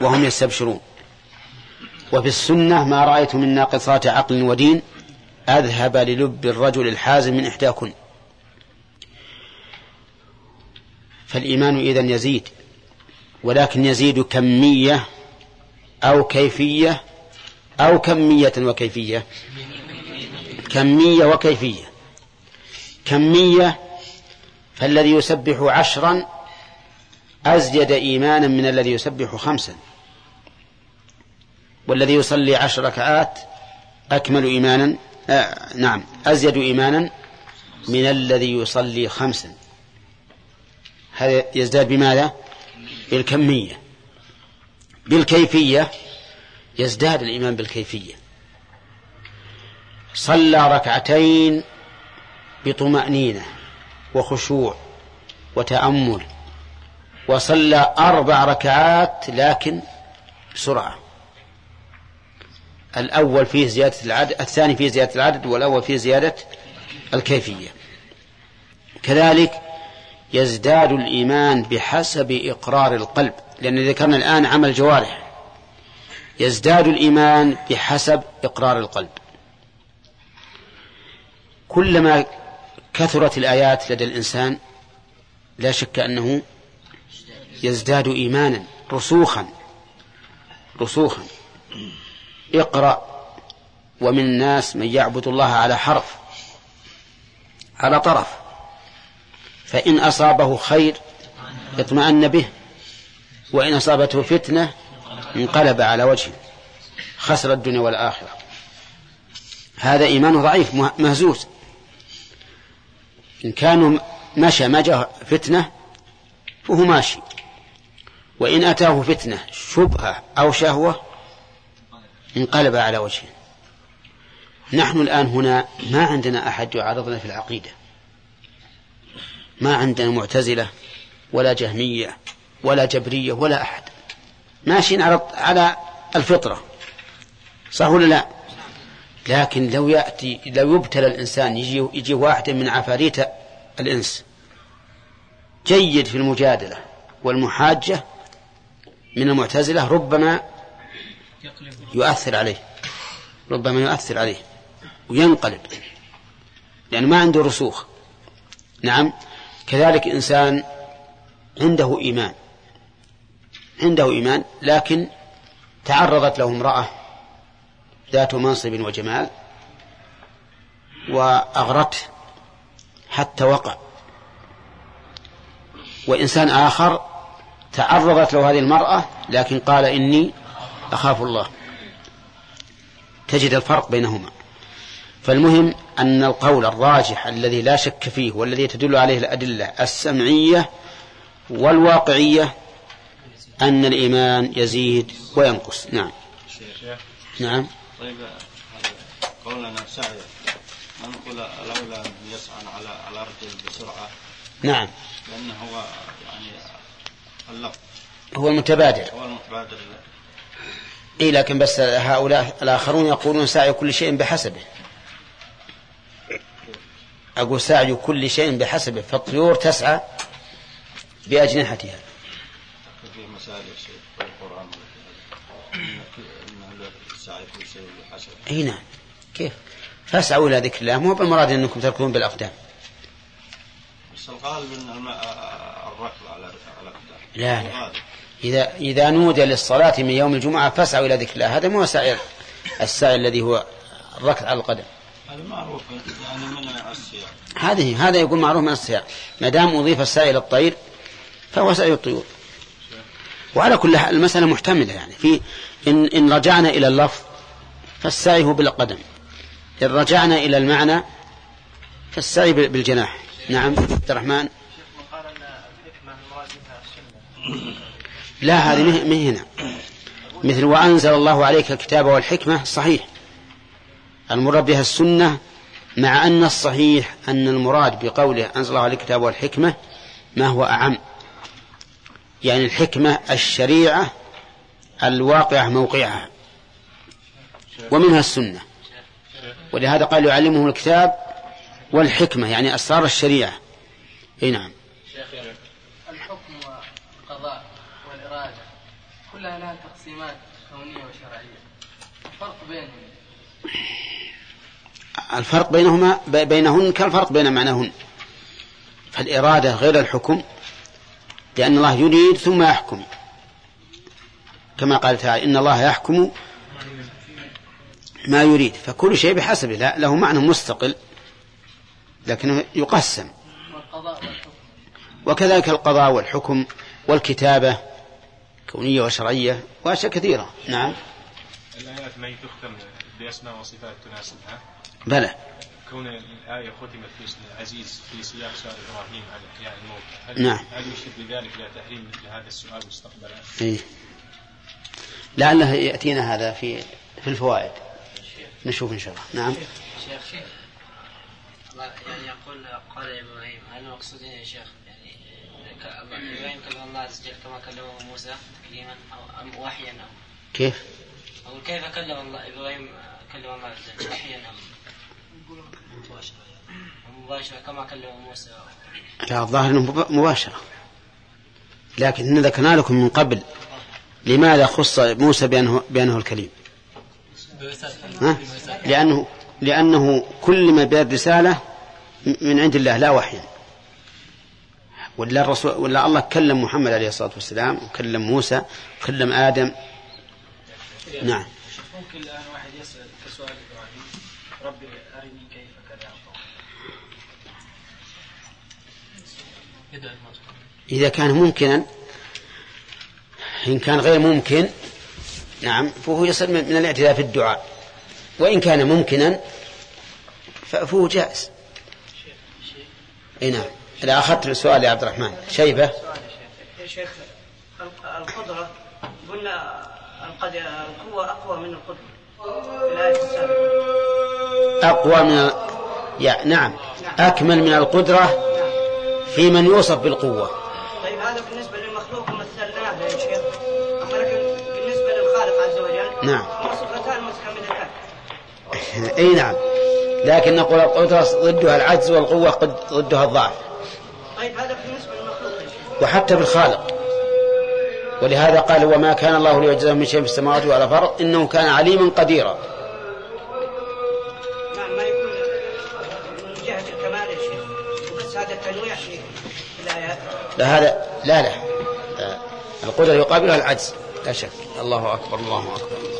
وهم يستبشرون. وفي السنة ما رأيت من ناقصات عقل ودين أذهب للب الرجل الحازم من إحداكن. فالإيمان إذن يزيد ولكن يزيد كمية أو كيفية أو كمية وكيفية. كمية وكيفية. كمية فالذي يسبح عشرا أزيد إيمانا من الذي يسبح خمسا. والذي يصلي عشر ركعات أكمل إيمانا آه نعم أزيد إيمانا من الذي يصلي خمسا. هذا يزداد بماذا؟ بالكمية. بالكيفية يزداد الإيمان بالكيفية. صلى ركعتين بطمأنينة وخشوع وتأمل وصلى أربع ركعات لكن بسرعة. الأول فيه زيادة العدد الثاني فيه زيادة العدد والأول فيه زيادة الكيفية. كذلك يزداد الإيمان بحسب إقرار القلب لأن ذكرنا الآن عمل الجوارح يزداد الإيمان بحسب إقرار القلب. كلما كثرت الآيات لدى الإنسان لا شك أنه يزداد إيمانا رسوخا رسوخا. اقرأ ومن الناس من يعبد الله على حرف على طرف. فإن أصابه خير اطمأن به وإن أصابته فتنة انقلب على وجهه. خسر الدنيا والآخرة. هذا إيمان ضعيف مهزوز. إن كان مشى ما جاء فتنة فهو ماشي. وإن أتاه فتنة شبهة أو شهوة انقلب على وجهه. نحن الآن هنا ما عندنا أحد يعارضنا في العقيدة. ما عندنا معتزلة ولا جهمية ولا جبرية ولا أحد. ماشيين على على الفطرة. صح ولا لا؟ لكن لو يأتي لو يبتلى الإنسان يجي يجي واحد من عفاريت الإنس جيد في المجادلة والمحاجة من المعتزلة ربما يؤثر عليه ربما يؤثر عليه وينقلب لأنه ما عنده رسوخ. نعم كذلك إنسان عنده إيمان عنده إيمان لكن تعرضت له امرأة ذات منصب وجمال وأغرته حتى وقع. وإنسان آخر تعرضت له هذه المرأة لكن قال إني أخاف الله. تجد الفرق بينهما. فالمهم أن القول الراجح الذي لا شك فيه والذي تدل عليه الأدلة السمعية والواقعية أن الإيمان يزيد وينقص. نعم. نعم. طيب قولنا سعي نقول الأولى أن يسعى على على رجل بسرعة. نعم. لأنه هو يعني اللفظ هو المتبادر. هو المتبادر. اي لكن بس هؤلاء الآخرون يقولون سعي كل شيء بحسبه. أقول سعي كل شيء بحسبه فالطيور تسعى بأجنحتها في مسائل في القران السعي كل شيء بحسبه إي نعم. كيف؟ فاسعوا إلى ذكر الله. مو بالمراد أنكم تركضون بالأقدام. بس الغالب إن الركض على الأقدام. لا لا. إذا إذا نودي للصلاة من يوم الجمعة فاسعوا إلى ذكر الله. هذا مو سعي السعي الذي هو الركض على القدم. هذا معروف يعني من السياق. هذه هذا يقول معروف من السياق. ما دام أضيف السعي الطير فهو سعي الطيور. وعلى كل حال المسألة محتملة يعني. في إن إن رجعنا إلى اللفظ فالسعي هو بالقدم. إن رجعنا إلى المعنى فالسعي بالجناح. نعم عبد الرحمن. لا هذه مه هنا. مثل وأنزل الله عليك الكتاب والحكمة صحيح. المراد بها السنة مع أن الصحيح أن المراد بقوله أنزل الله عليك الكتاب والحكمة ما هو أعم. يعني الحكمة الشريعة الواقعة موقعها. ومنها السنة. ولهذا قال يعلمهم الكتاب والحكمة يعني أسرار الشريعة. أي نعم. كلها لها تقسيمات كونية وشرعية. الفرق بينهم؟ الفرق بينهما بينهن كالفرق بين معناهن. فالإرادة غير الحكم لأن الله يريد ثم يحكم. كما قال تعالى إن الله يحكم ما يريد فكل شيء بحسبه لا له معنى مستقل لكنه يقسم. وكذلك القضاء والحكم والكتابة كونية وشرعية وأشياء كثيرة. نعم. الآيات ما تختم بأسماء وصفات تناسبها؟ بلى. كون الآية ختمت باسم العزيز في سياق سؤال إبراهيم عن إحياء الموت. هل نعم. هل يشير بذلك إلى تحريم مثل هذا السؤال مستقبلا؟ إيه. لعله يأتينا هذا في في الفوائد. نشوف إن شاء الله. نعم. شيخ يعني يقول قال إبراهيم هل المقصود يا شيخ إبراهيم كلم الله عز وجل كما كلمه موسى تكليما أو أم وحيا أو؟ كيف؟ أو كيف كلم الله إبراهيم كلم الله عز وجل؟ وحيا مباشرة. مباشرة كما كلم موسى لا الظاهر أنه مباشرة. لكن ذكرنا لكم من قبل لماذا خص موسى بأنه, بأنه الكليم؟ ها؟ لأنه لأنه كلم بالرسالة من عند الله لا وحيا ولا الرسول ولا الله كلم محمد عليه الصلاة والسلام وكلم موسى وكلم آدم. نعم. ممكن الآن واحد يسأل كسؤال إبراهيم. ربي أرني كيف كذا إذا كان ممكنا إن كان غير ممكن نعم فهو يصل من الاعتداء في الدعاء. وإن كان ممكنا فهو جائز. إي نعم. إذا أخذت السؤال يا عبد الرحمن. شيبة؟ يا شيخ القدرة قلنا القوة أقوى من القدرة. أقوى من يا نعم. أكمل من القدرة في من يوصف بالقوة. نعم. أي نعم. لكن نقول القدرة ضدها العجز والقوة ضدها الضعف. طيب هذا بالنسبة للمخلوق وحتى بالخالق ولهذا قال وما كان الله ليعجزه من شيء في السماوات ولا فرض إنه كان عليما قديرا. نعم ما يكون من جهة الكمال يا شيخ. بس هذا التنويع في لا هذا لا لا. القدرة يقابلها العجز. لا شك. الله أكبر الله أكبر الله أكبر.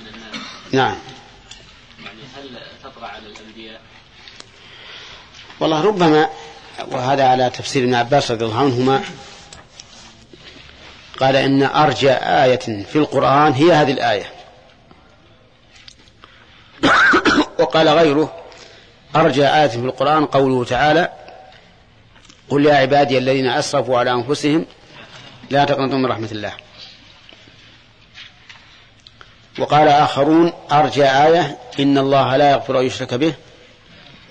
من الناس نعم هل تطرأ على الأنبياء؟ والله ربما وهذا على تفسير ابن عباس رضي الله عنهما قال إن أرجى آية في القرآن هي هذه الآية وقال غيره أرجى آية في القرآن قوله تعالى قل يا عبادي الذين أسرفوا على أنفسهم لا تقنطوا من رحمة الله. وقال آخرون أرجى آية إن الله لا يغفر أن يشرك به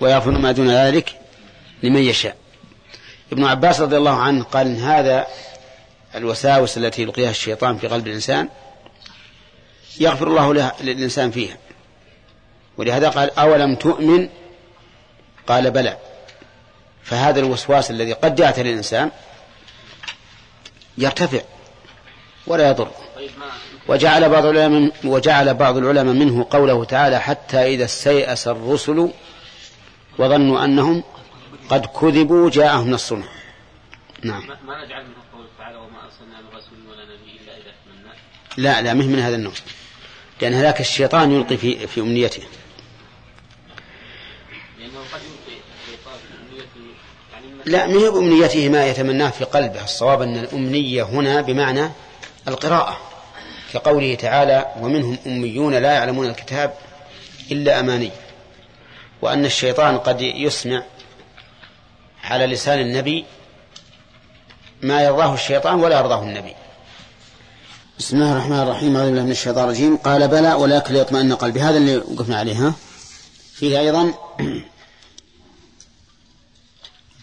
ويغفر ما دون ذلك لمن يشاء. ابن عباس رضي الله عنه قال إن هذا الوساوس التي يلقيها الشيطان في قلب الإنسان يغفر الله للإنسان فيها. ولهذا قال أولم تؤمن؟ قال بلى. فهذا الوسواس الذي قد جاءت للإنسان يرتفع ولا يضر. وجعل بعض العلماء وجعل بعض العلماء منه قوله تعالى حتى إذا استيأس الرسل وظنوا أنهم قد كذبوا جاءهم نصرنا. نعم. ما نجعل منه قوله تعالى وما أرسلنا من رسول ولا نبي إلا إذا تمنى لا لا مه من هذا النوع. لأن هذاك الشيطان يلقي في في أمنيته. لا هي بأمنيته ما يتمناه في قلبه. الصواب أن الأمنية هنا بمعنى القراءة كقوله تعالى ومنهم أميون لا يعلمون الكتاب إلا أماني. وأن الشيطان قد يسمع على لسان النبي ما يرضاه الشيطان ولا يرضاه النبي. بسم الله الرحمن الرحيم. أعوذ بالله من الشيطان الرجيم. قال بلى ولكن ليطمئن قلبي. هذا اللي وقفنا عليه ها؟ فيه أيضا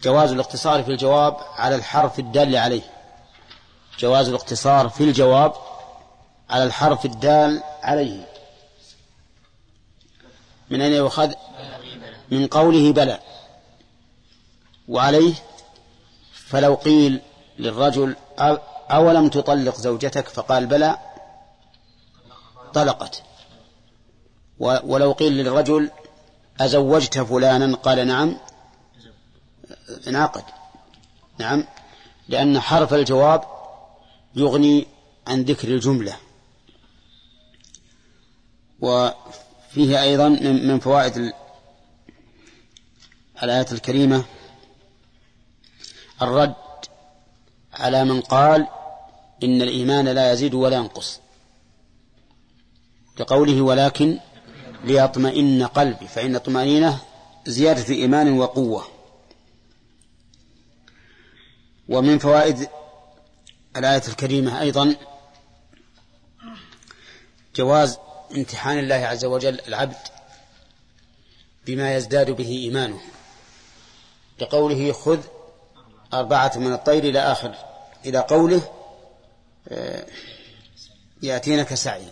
جواز الاقتصار في الجواب على الحرف الدال عليه. جواز الاقتصار في الجواب على الحرف الدال عليه. من أين يؤخذ؟ من قوله بلى. وعليه فلو قيل للرجل أولم تطلق زوجتك؟ فقال بلى. طلقت. ولو قيل للرجل أزوجت فلانا؟ قال نعم. انعقد نعم. لأن حرف الجواب يغني عن ذكر الجملة. وفيه أيضا من فوائد الآية الكريمة الرد على من قال إن الإيمان لا يزيد ولا ينقص. لقوله ولكن ليطمئن قلبي فإن الطمأنينة زيادة إيمان وقوة. ومن فوائد الآية الكريمة أيضا جواز امتحان الله عز وجل العبد بما يزداد به إيمانه لقوله خذ أربعة من الطير إلى آخر إلى قوله آه، يأتينك سعي.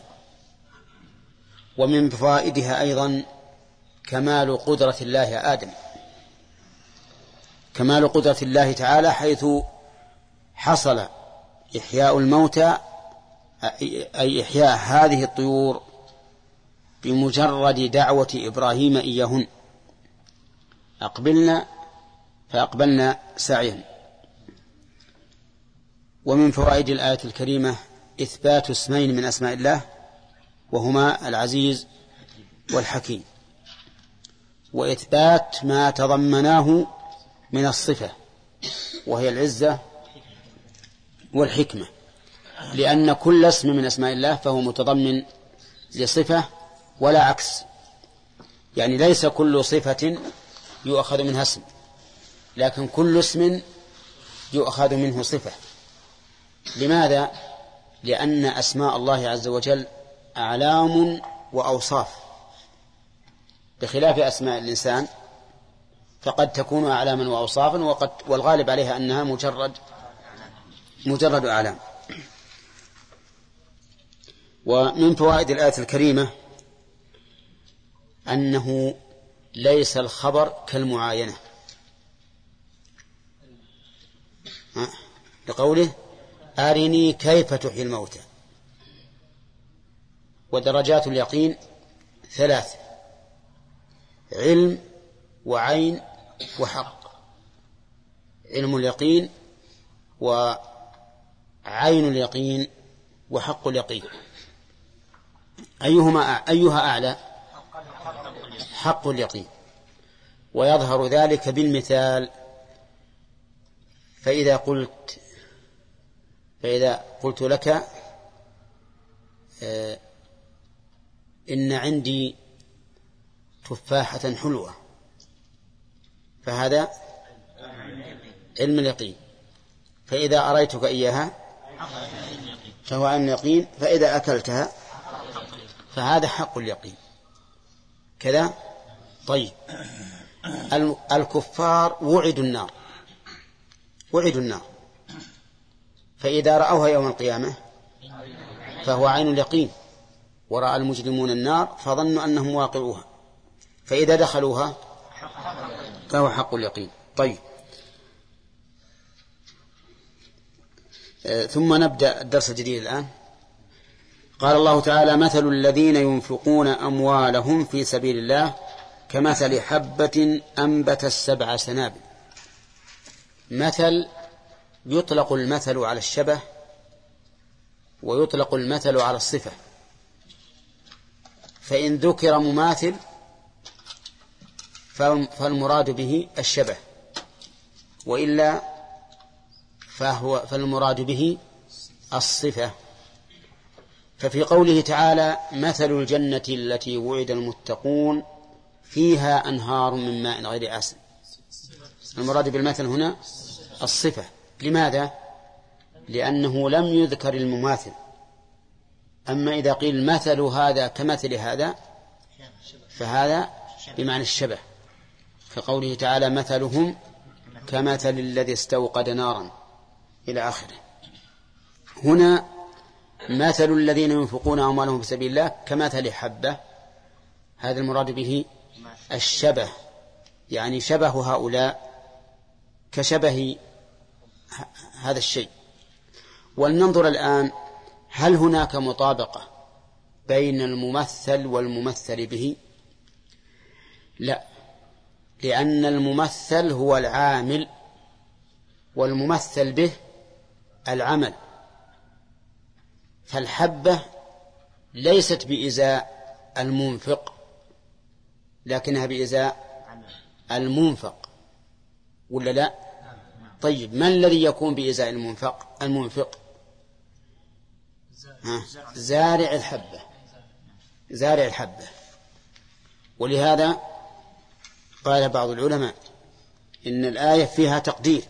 ومن فوائدها أيضا كمال قدرة الله آدم. كمال قدرة الله تعالى حيث حصل إحياء الموتى أي إحياء هذه الطيور بمجرد دعوة إبراهيم إياهن. أقبلنا فأقبلنا سعيا. ومن فوائد الآية الكريمة إثبات اسمين من أسماء الله وهما العزيز والحكيم. وإثبات ما تضمناه من الصفة وهي العزة والحكمة. لأن كل اسم من أسماء الله فهو متضمن لصفة ولا عكس. يعني ليس كل صفة يؤخذ منها اسم لكن كل اسم يؤخذ منه صفة. لماذا؟ لأن أسماء الله عز وجل أعلام وأوصاف. بخلاف أسماء الإنسان فقد تكون أعلاما وأوصافا وقد والغالب عليها أنها مجرد مجرد أعلام. ومن فوائد الآية الكريمة أنه ليس الخبر كالمعاينة. لقوله أرني كيف تحيي الموتى. ودرجات اليقين ثلاث علم وعين وحق. علم اليقين وعين اليقين وحق اليقين. أيهما أيها أعلى؟ حق اليقين. ويظهر ذلك بالمثال. فإذا قلت فإذا قلت لك آه، إن عندي تفاحة حلوة. فهذا علم اليقين. فإذا أريتك إياها فهو علم اليقين فإذا أكلتها فهذا حق اليقين. كذا؟ طيب. الكفار وعدوا النار. وعدوا النار. فإذا رأوها يوم القيامة فهو عين اليقين. ورأى المجرمون النار فظنوا أنهم واقعوها. فإذا دخلوها فهو حق اليقين. طيب. آه، ثم نبدأ الدرس الجديد الآن. قال الله تعالى مثل الذين ينفقون أموالهم في سبيل الله كمثل حبة أنبت السبع سنابل. مثل يطلق المثل على الشبه ويطلق المثل على الصفة. فإن ذكر مماثل فالمراد به الشبه. وإلا فهو فالمراد به الصفة. ففي قوله تعالى مثل الجنة التي وعد المتقون فيها أنهار من ماء غير آسن. المراد بالمثل هنا الصفة. لماذا؟ لأنه لم يذكر المماثل. أما إذا قيل مثل هذا كمثل هذا فهذا بمعنى الشبه. كقوله تعالى مثلهم كمثل الذي استوقد نارا إلى آخره. هنا مثل الذين ينفقون أموالهم في سبيل الله كمثل حبة. هذا المراد به الشبه يعني شبه هؤلاء كشبه هذا الشيء. ولننظر الآن هل هناك مطابقة بين الممثل والممثل به؟ لا. لأن الممثل هو العامل والممثل به العمل. فالحبة ليست بإزاء المنفق لكنها بإزاء المنفق. ولا لا؟ طيب ما الذي يكون بإزاء المنفق؟ المنفق. ها؟ زارع الحبة. زارع الحبة. ولهذا قال بعض العلماء إن الآية فيها تقدير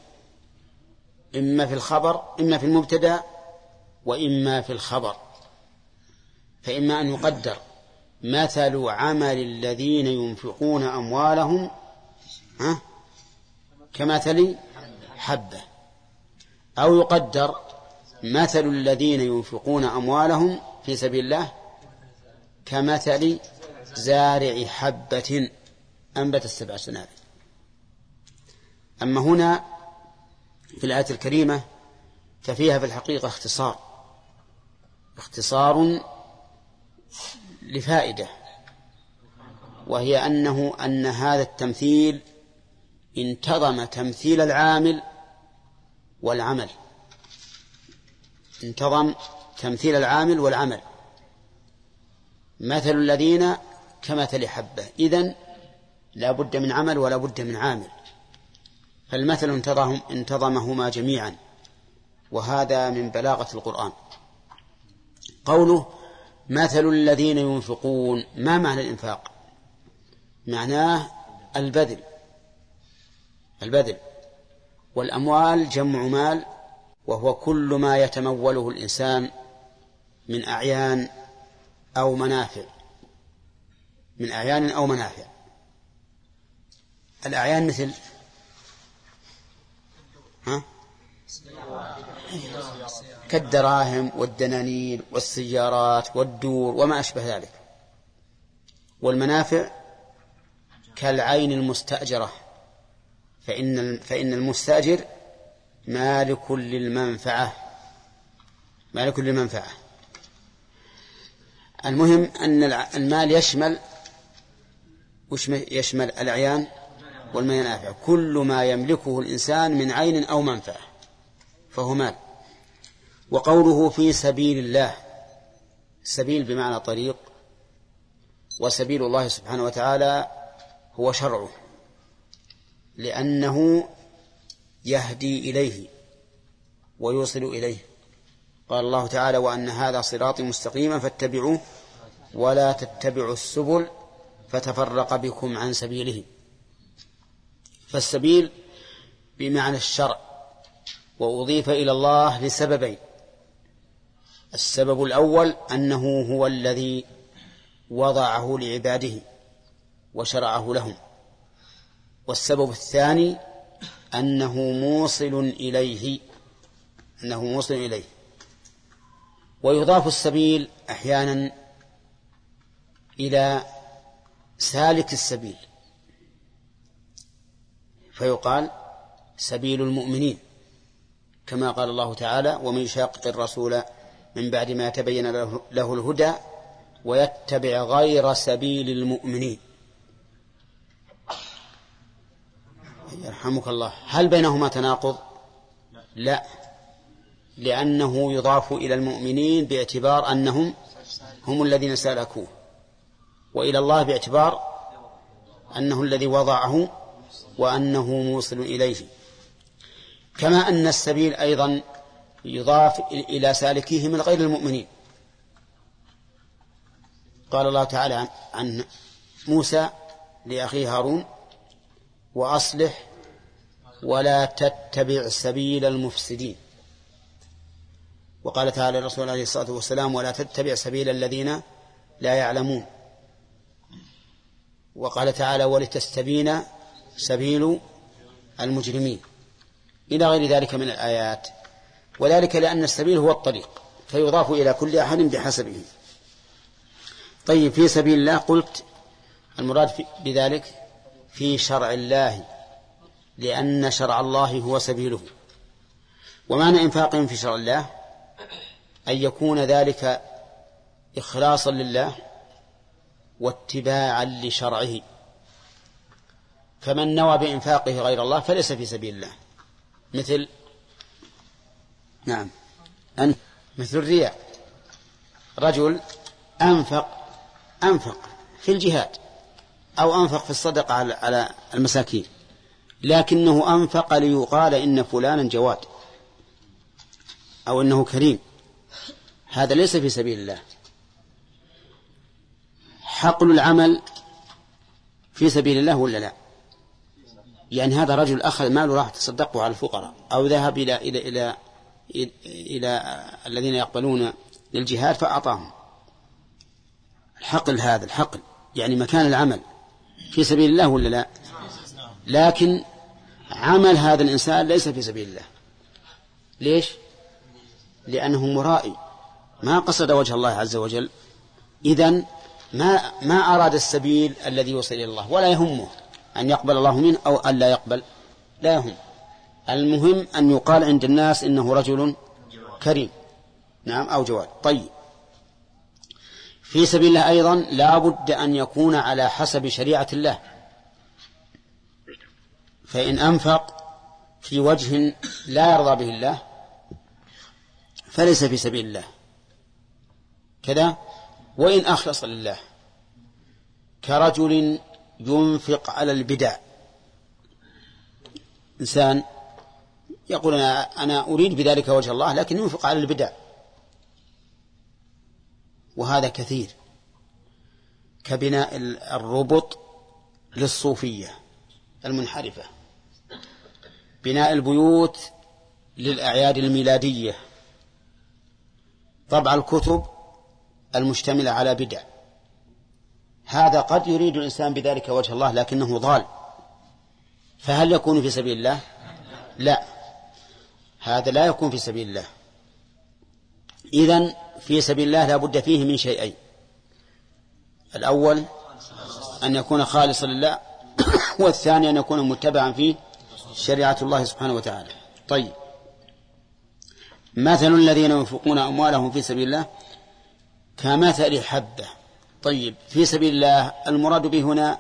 إما في الخبر إما في المبتدأ وإما في الخبر. فإما أن يقدر مثل عمل الذين ينفقون أموالهم ها؟ كمثل حبة. أو يقدر مثل الذين ينفقون أموالهم في سبيل الله كمثل زارع حبة. أنبت السبع سنابل. أما هنا في الآية الكريمة ففيها في الحقيقة اختصار. اختصار لفائدة وهي أنه أن هذا التمثيل انتظم تمثيل العامل والعمل. انتظم تمثيل العامل والعمل. مثل الذين كمثل حبة. إذن لا بد من عمل ولا بد من عامل. فالمثل انتظم انتظمهما جميعا وهذا من بلاغة القرآن. قوله مثل الذين ينفقون ما معنى الإنفاق؟ معناه البذل. البذل. والأموال جمع مال وهو كل ما يتموله الإنسان من أعيان أو منافع. من أعيان أو منافع. الأعيان مثل ها؟ كالدراهم والدنانير والسيارات والدور وما أشبه ذلك. والمنافع كالعين المستأجرة. فإن فإن المستأجر مالك للمنفعة. مالك للمنفعة. المهم أن المال يشمل وش يشمل الأعيان؟ والمنافع كل ما يملكه الإنسان من عين أو منفعة فهو مال. وقوله في سبيل الله سبيل بمعنى طريق وسبيل الله سبحانه وتعالى هو شرعه لأنه يهدي إليه ويوصل إليه. قال الله تعالى وأن هذا صراطي مستقيما فاتبعوه ولا تتبعوا السبل فتفرق بكم عن سبيله. فالسبيل بمعنى الشرع وأضيف إلى الله لسببين. السبب الأول أنه هو الذي وضعه لعباده وشرعه لهم. والسبب الثاني أنه موصل إليه أنه موصل إليه. ويضاف السبيل أحيانا إلى سالك السبيل. فيقال سبيل المؤمنين كما قال الله تعالى ومن يشاقق الرسول من بعد ما تبين له الهدى ويتبع غير سبيل المؤمنين. يرحمك الله. هل بينهما تناقض؟ لا لأنه يضاف إلى المؤمنين باعتبار أنهم هم الذين سلكوه وإلى الله باعتبار أنه الذي وضعه وأنه موصل إليه. كما أن السبيل أيضا يضاف إلى سالكيه من غير المؤمنين. قال الله تعالى عن موسى لأخيه هارون وأصلح ولا تتبع سبيل المفسدين. وقال تعالى الرسول عليه الصلاة والسلام ولا تتبع سبيل الذين لا يعلمون. وقال تعالى ولتستبين سبيل المجرمين إلى غير ذلك من الآيات وذلك لأن السبيل هو الطريق فيضاف إلى كل أحد بحسبه. طيب في سبيل الله قلت المراد بذلك في شرع الله لأن شرع الله هو سبيله. ومعنى إنفاقهم في شرع الله؟ أن يكون ذلك إخلاصا لله واتباعا لشرعه. فمن نوى بإنفاقه غير الله فليس في سبيل الله. مثل؟ نعم. أن مثل الرياء. رجل أنفق أنفق في الجهاد أو أنفق في الصدقة على على المساكين لكنه أنفق ليقال إن فلانا جواد أو إنه كريم. هذا ليس في سبيل الله. حقل العمل في سبيل الله ولا لا؟ يعني هذا رجل أخذ ماله راح تصدقه على الفقراء أو ذهب إلى إلى إلى إلى, الذين يقبلون للجهاد فأعطاهم. الحقل هذا الحقل. يعني مكان العمل. في سبيل الله ولا لا؟ لكن عمل هذا الإنسان ليس في سبيل الله. ليش؟ لأنه مرائي. ما قصد وجه الله عز وجل. إذن ما ما أراد السبيل الذي يوصل إلى الله ولا يهمه. أن يقبل الله منه أو أن لا يقبل. لا يهم. المهم أن يقال عند الناس إنه رجل كريم. نعم أو جواد. طيب. في سبيل الله أيضا لا بد أن يكون على حسب شريعة الله. فإن أنفق في وجه لا يرضى به الله فليس في سبيل الله. كذا. وإن أخلص لله كرجل ينفق على البدع. إنسان يقول أنا, أنا أريد بذلك وجه الله لكن ينفق على البدع. وهذا كثير. كبناء الربط للصوفية المنحرفة. بناء البيوت للأعياد الميلادية. طبع الكتب المشتملة على بدع. هذا قد يريد الإنسان بذلك وجه الله لكنه ضال. فهل يكون في سبيل الله؟ لا. هذا لا يكون في سبيل الله. إذن في سبيل الله لا بد فيه من شيئين. الأول أن يكون خالصا لله والثاني أن يكون متبعا فيه شريعة الله سبحانه وتعالى. طيب. مثل الذين ينفقون أموالهم في سبيل الله كمثل حبة. طيب في سبيل الله المراد به هنا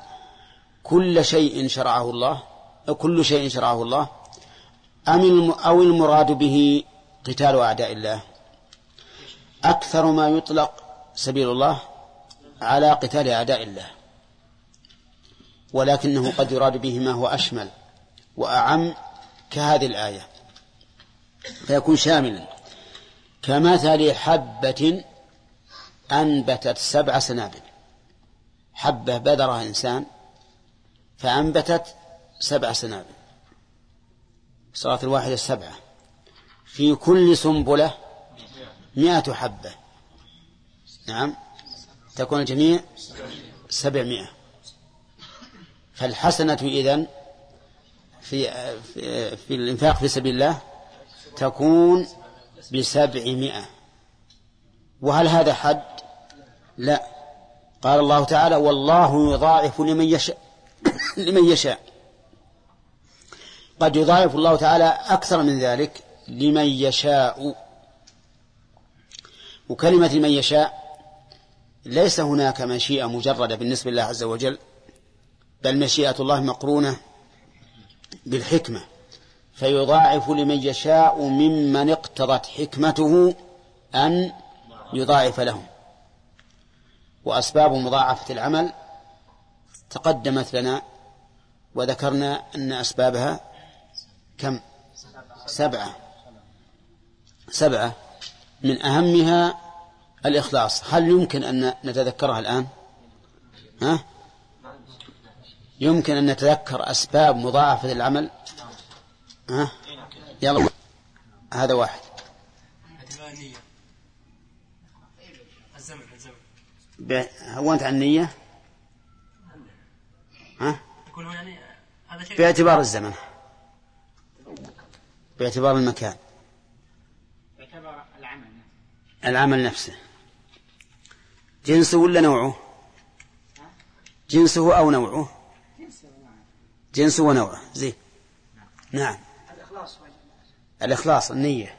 كل شيء شرعه الله أو كل شيء شرعه الله أم أو المراد به قتال أعداء الله. أكثر ما يطلق سبيل الله على قتال أعداء الله. ولكنه قد يراد به ما هو أشمل وأعم كهذه الآية. فيكون شاملا. كمثل حبة أنبتت سبع سنابل. حبة بذرها إنسان فأنبتت سبع سنابل. صارت الواحدة سبعة. في كل سنبلة مئة حبة. نعم. تكون الجميع سبعمائة. فالحسنة إذن في, في, في الإنفاق في سبيل الله تكون بسبعمائة. وهل هذا حد؟ لا. قال الله تعالى والله يضاعف لمن يشاء لمن يشاء. قد يضاعف الله تعالى أكثر من ذلك لمن يشاء. وكلمة من يشاء ليس هناك مشيئة مجردة بالنسبة لله عز وجل بل مشيئة الله مقرونة بالحكمة. فيضاعف لمن يشاء ممن اقتضت حكمته أن يضاعف لهم. وأسباب مضاعفة العمل تقدمت لنا وذكرنا أن أسبابها كم؟ سبعة. سبعة. من أهمها الإخلاص. هل يمكن أن نتذكرها الآن؟ ها؟ يمكن أن نتذكر أسباب مضاعفة العمل ها؟ يلا. هذا واحد. الزمن الزمن. هونت عن النية؟ ها؟ يعني هذا شيء باعتبار الزمن. باعتبار المكان. يعتبر العمل العمل نفسه. جنسه ولا نوعه؟ جنسه أو نوعه؟ جنسه ونوعه. زين. نعم. الإخلاص الإخلاص النية.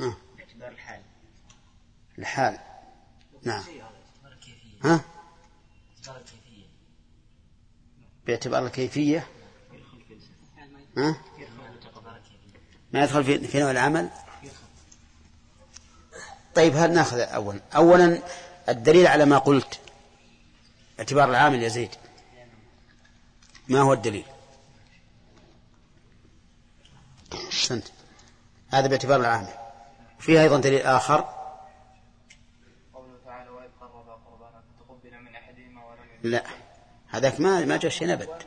ها. باعتبار الحال. الحال. نعم. ها؟ باعتبار الكيفية؟ ها؟ ما يدخل في, في نوع العمل؟ طيب هل ناخذ أولا أولا الدليل على ما قلت. اعتبار العامل يا زيد. ما هو الدليل؟ أحسنت. هذا باعتبار العامل. فيه أيضا دليل آخر قوله تعالى وإذ قرب قربانا فتقبل من أحدهما ولم لا. هذاك ما ما جاء شيء نبت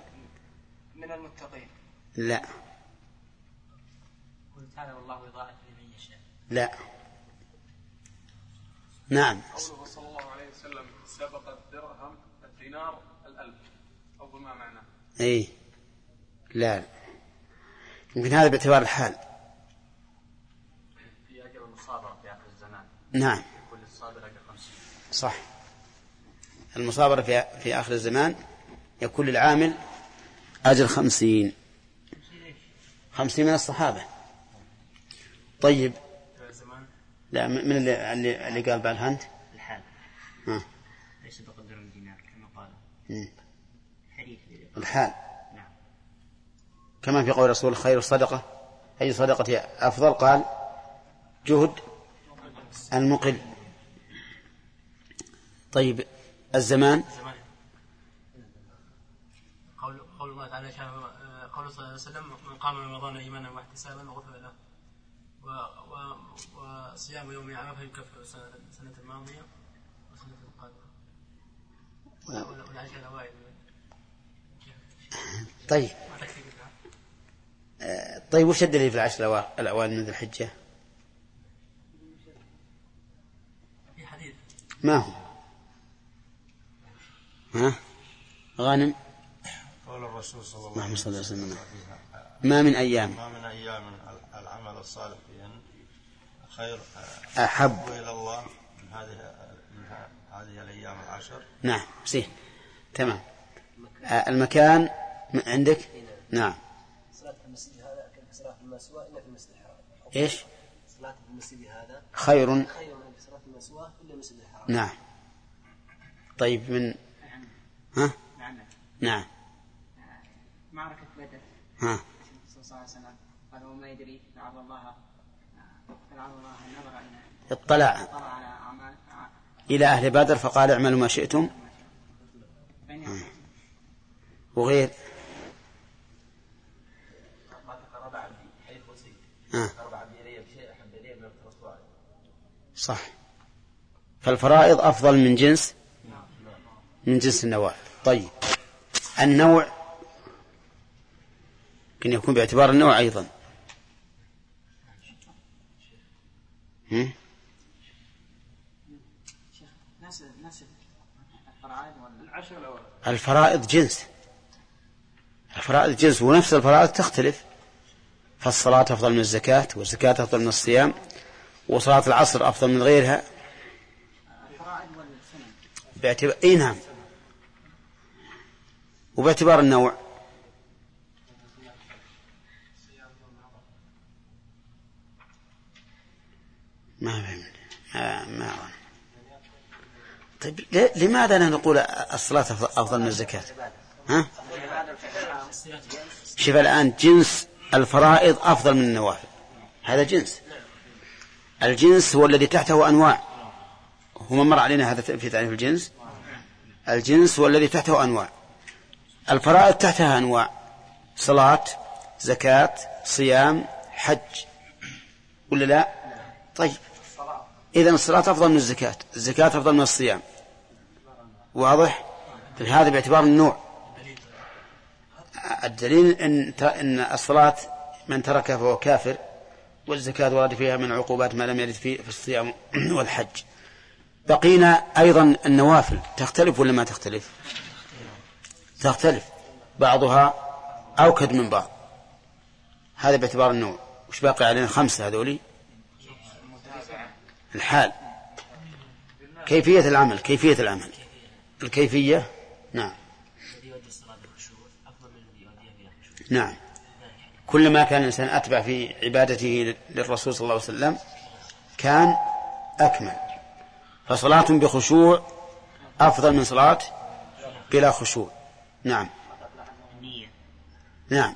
من المتقين. لا. قل تعالى والله يضاعف لمن يشاء. لا. نعم. قوله صلى الله عليه وسلم سبق الدرهم الدينار الألف. أو بما معناه. إي. لا. يمكن هذا باعتبار الحال. في أجر المصابرة في آخر الزمان. نعم. كل الصابر أجر خمسين صح. المصابرة في, في آخر الزمان يكون للعامل أجر خمسين. خمسين من الصحابة. طيب. لا من اللي, اللي, اللي قال بالهنت الحال. ها. ليس بقدر من دينار كما قال. الحال. نعم. كما في قول رسول خير الصدقة أي صدقة أفضل؟ قال جهد المقل. طيب. الزمان. قول قول الله تعالى شاء قول صلى الله عليه وسلم من قام رمضان إيمانا واحتسابا غفر له. وصيام يوم عرفة يكفر السنة الماضية والسنة القادمة. وال- والعشر الاوائل طيب. آه، طيب وش الدليل في العشر الأوائل من ذي الحجة؟ في حديث. ما هو؟ ها؟ غانم؟ قول الرسول صلى الله اللهم عليه صل وسلم وسلم. ما من أيام؟ ما من أيام العمل الصالح فيهن خير أحب. إلى الله من هذه من هذه الأيام العشر. نعم زين تمام. آه، المكان عندك؟ نعم. صلاة المسجد هذا كصلاة المسوى إلا في المسجد الحرام. إيش؟ صلاة المسجد هذا خير. خير من صلاة المسوى إلا المسجد الحرام. نعم. طيب من ها؟ نعم. نعم. معركة بدر. ها. الرسول صلى الله عليه وسلم. قال وما يدري لعل الله لعل الله نظر إلى اطلع. طلع على أعمال إلى أهل بدر فقال اعملوا ما شئتم. وغير. صح. فالفرائض أفضل من جنس من جنس النوافل طيب. النوع يمكن يكون باعتبار النوع أيضا. هم؟ الفرائض جنس. الفرائض جنس. ونفس الفرائض تختلف. فالصلاة أفضل من الزكاة والزكاة أفضل من الصيام وصلاة العصر أفضل من غيرها. باعتبار إي نعم. وباعتبار النوع. ما فهمت ما ما. طيب لماذا لا نقول الصلاة أفضل من الزكاة؟ ها؟ شوف الآن جنس الفرائض أفضل من النوافل. هذا جنس. الجنس هو الذي تحته أنواع. هو مر علينا هذا في تعريف الجنس. الجنس هو الذي تحته أنواع. الفرائض تحتها أنواع. صلاة زكاة صيام حج. ولا لا؟ طيب. إذا الصلاة أفضل من الزكاة. الزكاة أفضل من الصيام. واضح؟ هذا باعتبار النوع. الدليل إن, إن الصلاة من تركها فهو كافر والزكاة ورد فيها من عقوبات ما لم يرد في, في الصيام والحج. بقينا أيضا النوافل. تختلف ولا ما تختلف؟ تختلف. بعضها أوكد من بعض. هذا باعتبار النوع وش باقي علينا؟ خمسة هذولي. الحال. كيفية العمل كيفية العمل. الكيفية؟ نعم. نعم. كلما كان الإنسان أتبع في عبادته للرسول صلى الله عليه وسلم كان أكمل. فصلاة بخشوع أفضل من صلاة بلا خشوع. نعم. نعم.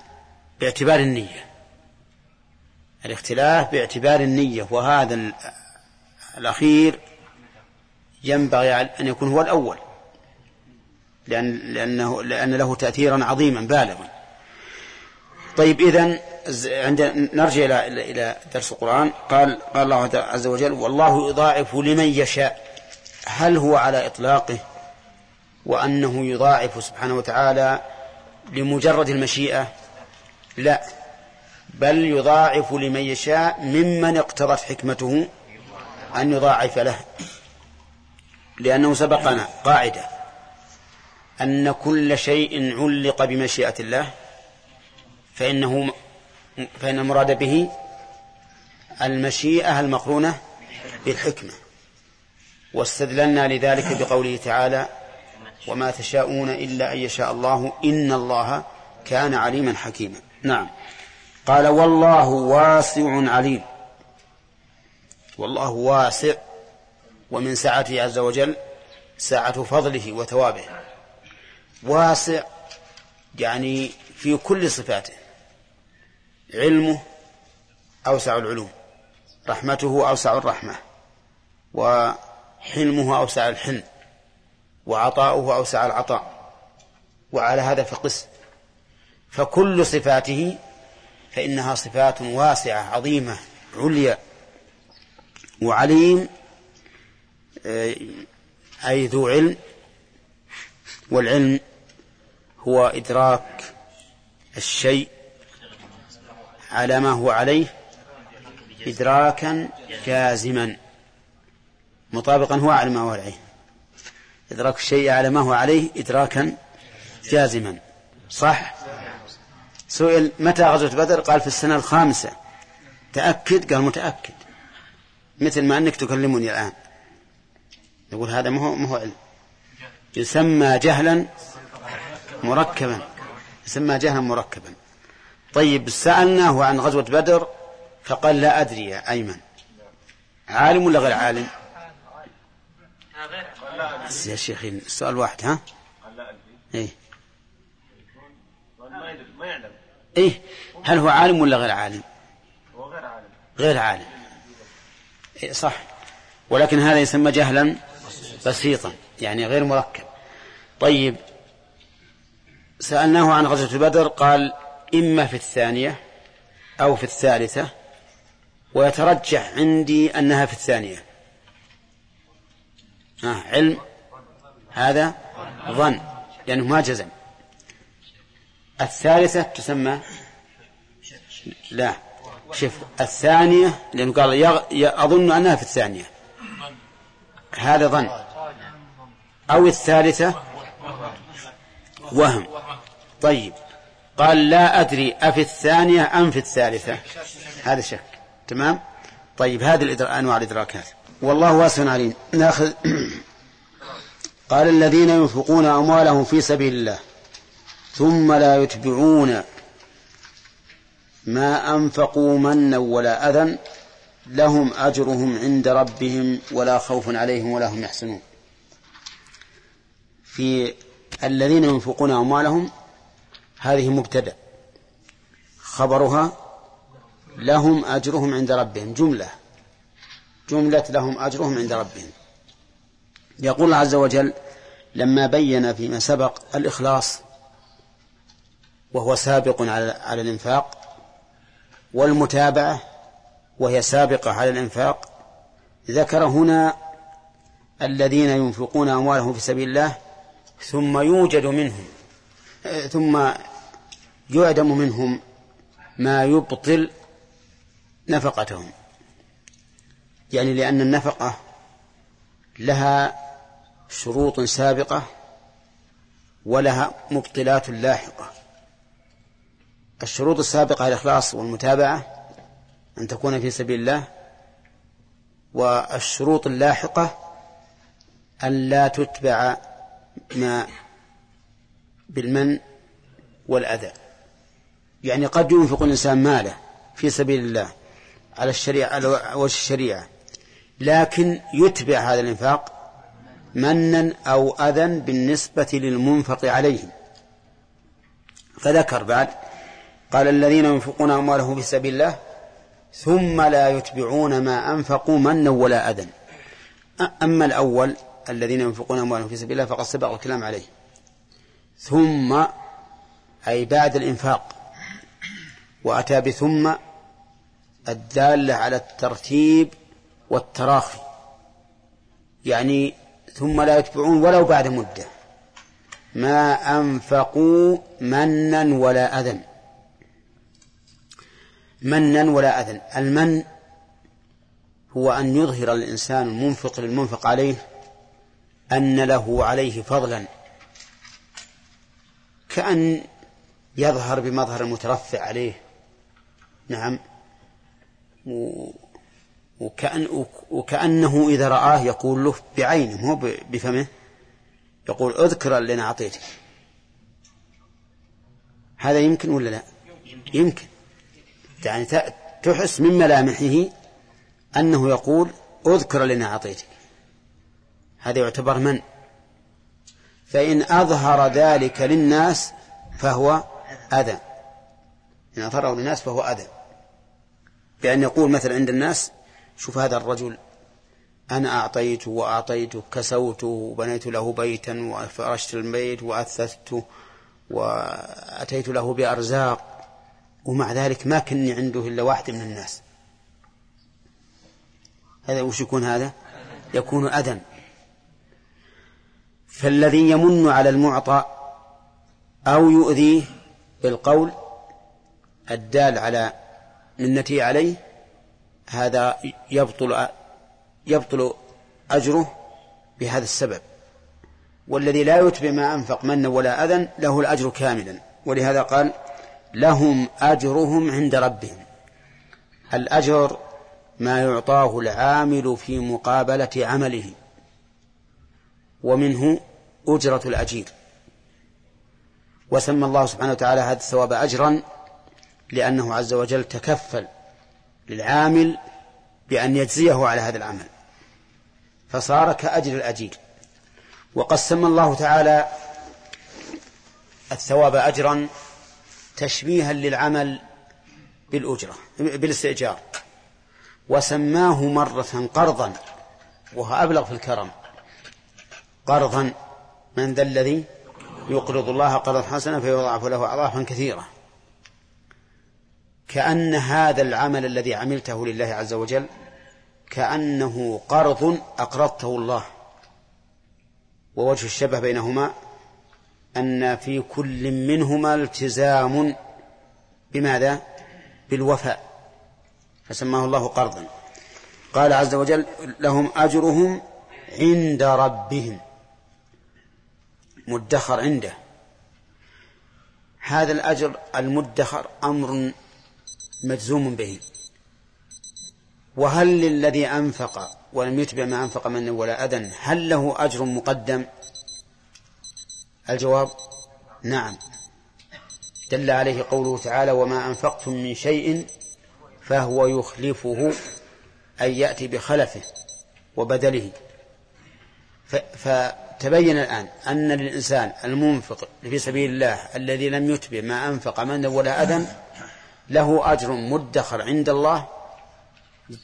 باعتبار النية. الاختلاف باعتبار النية وهذا ال- الأخير ينبغي أن يكون هو الأول. لأن لأنه لأن له تأثيرا عظيما بالغا. طيب إذا عند نرجع إلى إلى درس القرآن. قال قال الله عز وجل والله يضاعف لمن يشاء. هل هو على إطلاقه؟ وأنه يضاعف سبحانه وتعالى لمجرد المشيئة؟ لا. بل يضاعف لمن يشاء ممن اقتضت حكمته أن يضاعف له. لأنه سبقنا قاعدة. أن كل شيء علق بمشيئة الله فإنه فإن المراد به المشيئة المقرونة بالحكمة. واستدللنا لذلك بقوله تعالى وما تشاءون إلا أن يشاء الله. إن الله كان عليما حكيما. نعم. قال والله واسع عليم. والله واسع ومن سعته عز وجل سعة فضله وثوابه. واسع يعني في كل صفاته. علمه أوسع العلوم. رحمته أوسع الرحمة. وحلمه أوسع الحلم. وعطاؤه أوسع العطاء وعلى هذا فقس. فكل صفاته فإنها صفات واسعة عظيمة عليا وعليم آه، أي ذو علم. والعلم هو إدراك الشيء على ما هو عليه إدراكا جازما مطابقا هو على ما هو عليه. إدراك الشيء على ما هو عليه إدراكا جازما. صح؟ سئل متى غزوة بدر؟ قال في السنة الخامسة. تأكد؟ قال متأكد. مثل ما أنك تكلمني الآن. يقول هذا ما هو ما هو علم. يسمى جهلا مركبا. يسمى جهلا مركبا. طيب سألناه عن غزوة بدر فقال لا أدري يا أيمن. عالم ولا غير عالم؟ بس يا شيخ السؤال واحد ها؟ إيه. ما يعلم إيه هل هو عالم ولا غير عالم هو غير عالم؟ غير عالم. إيه صح. ولكن هذا يسمى جهلا بسيطا يعني غير مركب. طيب سألناه عن غزوة بدر قال إما في الثانية أو في الثالثة ويترجح عندي أنها في الثانية. آه علم هذا ظن لأنه ما جزم. الثالثة تسمى لا شوف الثانية لأنه قال يغ... ي... أظن أنها في الثانية. هذا ظن. أو الثالثة وهم. طيب. قال لا أدري أفي الثانية أم في الثالثة. هذا شك. تمام؟ طيب هذه الإدر... أنواع الإدراكات. والله واسع عليم. ناخذ. قال الذين ينفقون أموالهم في سبيل الله ثم لا يتبعون ما أنفقوا منا ولا أذى لهم أجرهم عند ربهم ولا خوف عليهم ولا هم يحزنون. في الذين ينفقون أموالهم هذه مبتدأ. خبرها لهم أجرهم عند ربهم. جملة. جملة لهم أجرهم عند ربهم. يقول الله عز وجل لما بين فيما سبق الإخلاص وهو سابق على على الإنفاق والمتابعة وهي سابقة على الإنفاق ذكر هنا الذين ينفقون أموالهم في سبيل الله ثم يوجد منهم ثم يعدم منهم ما يبطل نفقتهم. يعني لأن النفقة لها شروط سابقة ولها مبطلات لاحقة. الشروط السابقة الإخلاص والمتابعة أن تكون في سبيل الله والشروط اللاحقة أن لا تتبع ما بالمن والأذى. يعني قد ينفق الإنسان ماله في سبيل الله على الشريعة على وجه الشريعة لكن يتبع هذا الإنفاق منا أو أذى بالنسبة للمنفق عليهم. فذكر بعد قال الذين ينفقون أموالهم في سبيل الله ثم لا يتبعون ما أنفقوا منا ولا أذى. أما الأول الذين ينفقون أموالهم في سبيل الله فقد سبق الكلام عليه. ثم أي بعد الإنفاق. وأتى بثم الدالة على الترتيب والتراخي. يعني ثم لا يتبعون ولو بعد مدة. ما أنفقوا منا ولا أذى. منا ولا أذى. المن هو أن يظهر الإنسان المنفق للمنفق عليه أن له عليه فضلا. كأن يظهر بمظهر المترفع عليه. نعم. وكأن وكأنه إذا رآه يقول له بعينه مو بفمه. يقول اذكر اللي أنا أعطيتك هذا يمكن ولا لا؟ يمكن. يعني تحس من ملامحه أنه يقول اذكر اللي أنا أعطيتك. هذا يعتبر من؟ فإن أظهر ذلك للناس فهو أذى. إن أظهره للناس فهو أذى. بأن يقول مثلا عند الناس شوف هذا الرجل أنا أعطيته وأعطيته كسوته وبنيت له بيتا وفرشت البيت وأثثته وأتيت له بأرزاق ومع ذلك ما كني عنده إلا واحد من الناس. هذا وش يكون هذا؟ يكون أذى. فالذي يمن على المعطى أو يؤذيه بالقول الدال على منته عليه هذا يبطل يبطل أجره بهذا السبب. والذي لا يتبع ما أنفق منا ولا أذى له الأجر كاملا. ولهذا قال لهم أجرهم عند ربهم. الأجر ما يعطاه العامل في مقابلة عمله. ومنه أجرة الأجير. وسمى الله سبحانه وتعالى هذا الثواب أجرا لأنه عز وجل تكفل للعامل بأن يجزيه على هذا العمل. فصار كأجر الأجير وقد سمى الله تعالى الثواب أجرا تشبيها للعمل بالأجرة بالاستئجار. وسماه مرة قرضا وهو أبلغ في الكرم. قرضا من ذا الذي يقرض الله قرضا حسنا فيضاعف له أضعافا كثيرة. كأن هذا العمل الذي عملته لله عز وجل كأنه قرض أقرضته الله. ووجه الشبه بينهما أن في كل منهما التزام بماذا؟ بالوفاء. فسماه الله قرضا. قال عز وجل لهم أجرهم عند ربهم. مدخر عنده. هذا الأجر المدخر أمر مجزوم به. وهل للذي أنفق ولم يتبع ما أنفق من ولا أذى هل له أجر مقدم؟ الجواب نعم. دل عليه قوله تعالى وما أنفقتم من شيء فهو يخلفه أي يأتي بخلفه وبدله. فتبين الآن أن للإنسان المنفق في سبيل الله الذي لم يتبع ما أنفق من ولا أذى له أجر مدخر عند الله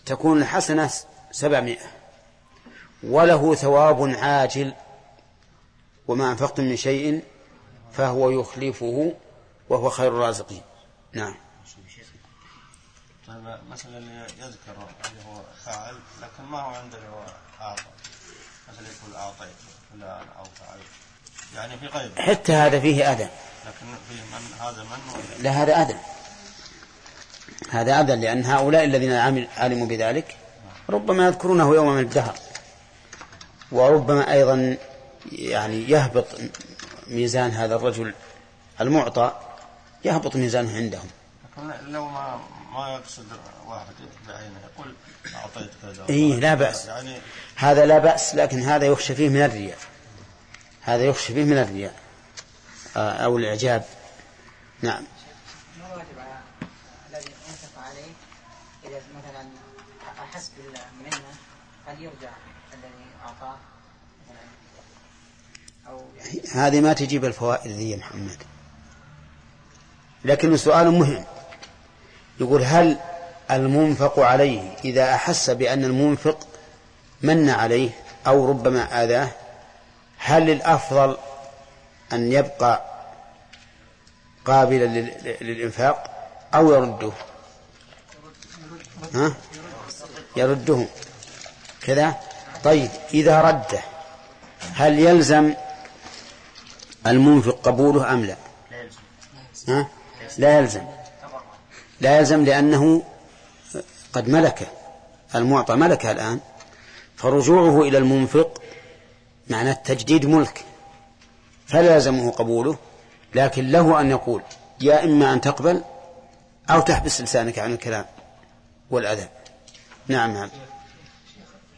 تكون الحسنة سبعمائة. وله ثواب عاجل وما أنفقتم من شيء فهو يخلفه وهو خير الرازقين. نعم. طيب مثلا يذكر اللي هو فاعل لكن ما هو عنده هو أعطى. مثلا يقول أعطيت فلان أو فعلت يعني في غيره. حتى هذا فيه أذى. لكن في من هذا من لا هذا أذى. هذا أذى لأن هؤلاء الذين علموا بذلك ربما يذكرونه يوم من الدهر. وربما أيضا يعني يهبط ميزان هذا الرجل المعطى يهبط ميزانه عندهم. لكن لو ما ما يقصد واحد بعينه يقول أعطيت كذا. إيه لا بأس. يعني هذا لا بأس لكن هذا يخشى فيه من الرياء. هذا يخشى فيه من الرياء. آه، أو الإعجاب. نعم ما واجب على الذي انفق عليه اذا مثلا احس بالمنه يرجع الذي أو يعني هذه ما تجيب الفوائد ذي يا محمد. لكن سؤال مهم. يقول هل المنفق عليه إذا أحس بأن المنفق من عليه أو ربما آذاه هل الأفضل أن يبقى قابلا لل- للإنفاق أو يرده؟ ها؟ يرده. كذا؟ طيب إذا رده هل يلزم المنفق قبوله أم لا؟ ها؟ لا يلزم. لا يلزم لأنه قد ملكه المعطى ملكه الآن. فرجوعه إلى المنفق معناه تجديد ملك. فلا يلزمه قبوله لكن له أن يقول يا إما أن تقبل أو تحبس لسانك عن الكلام والأذى نعم نعم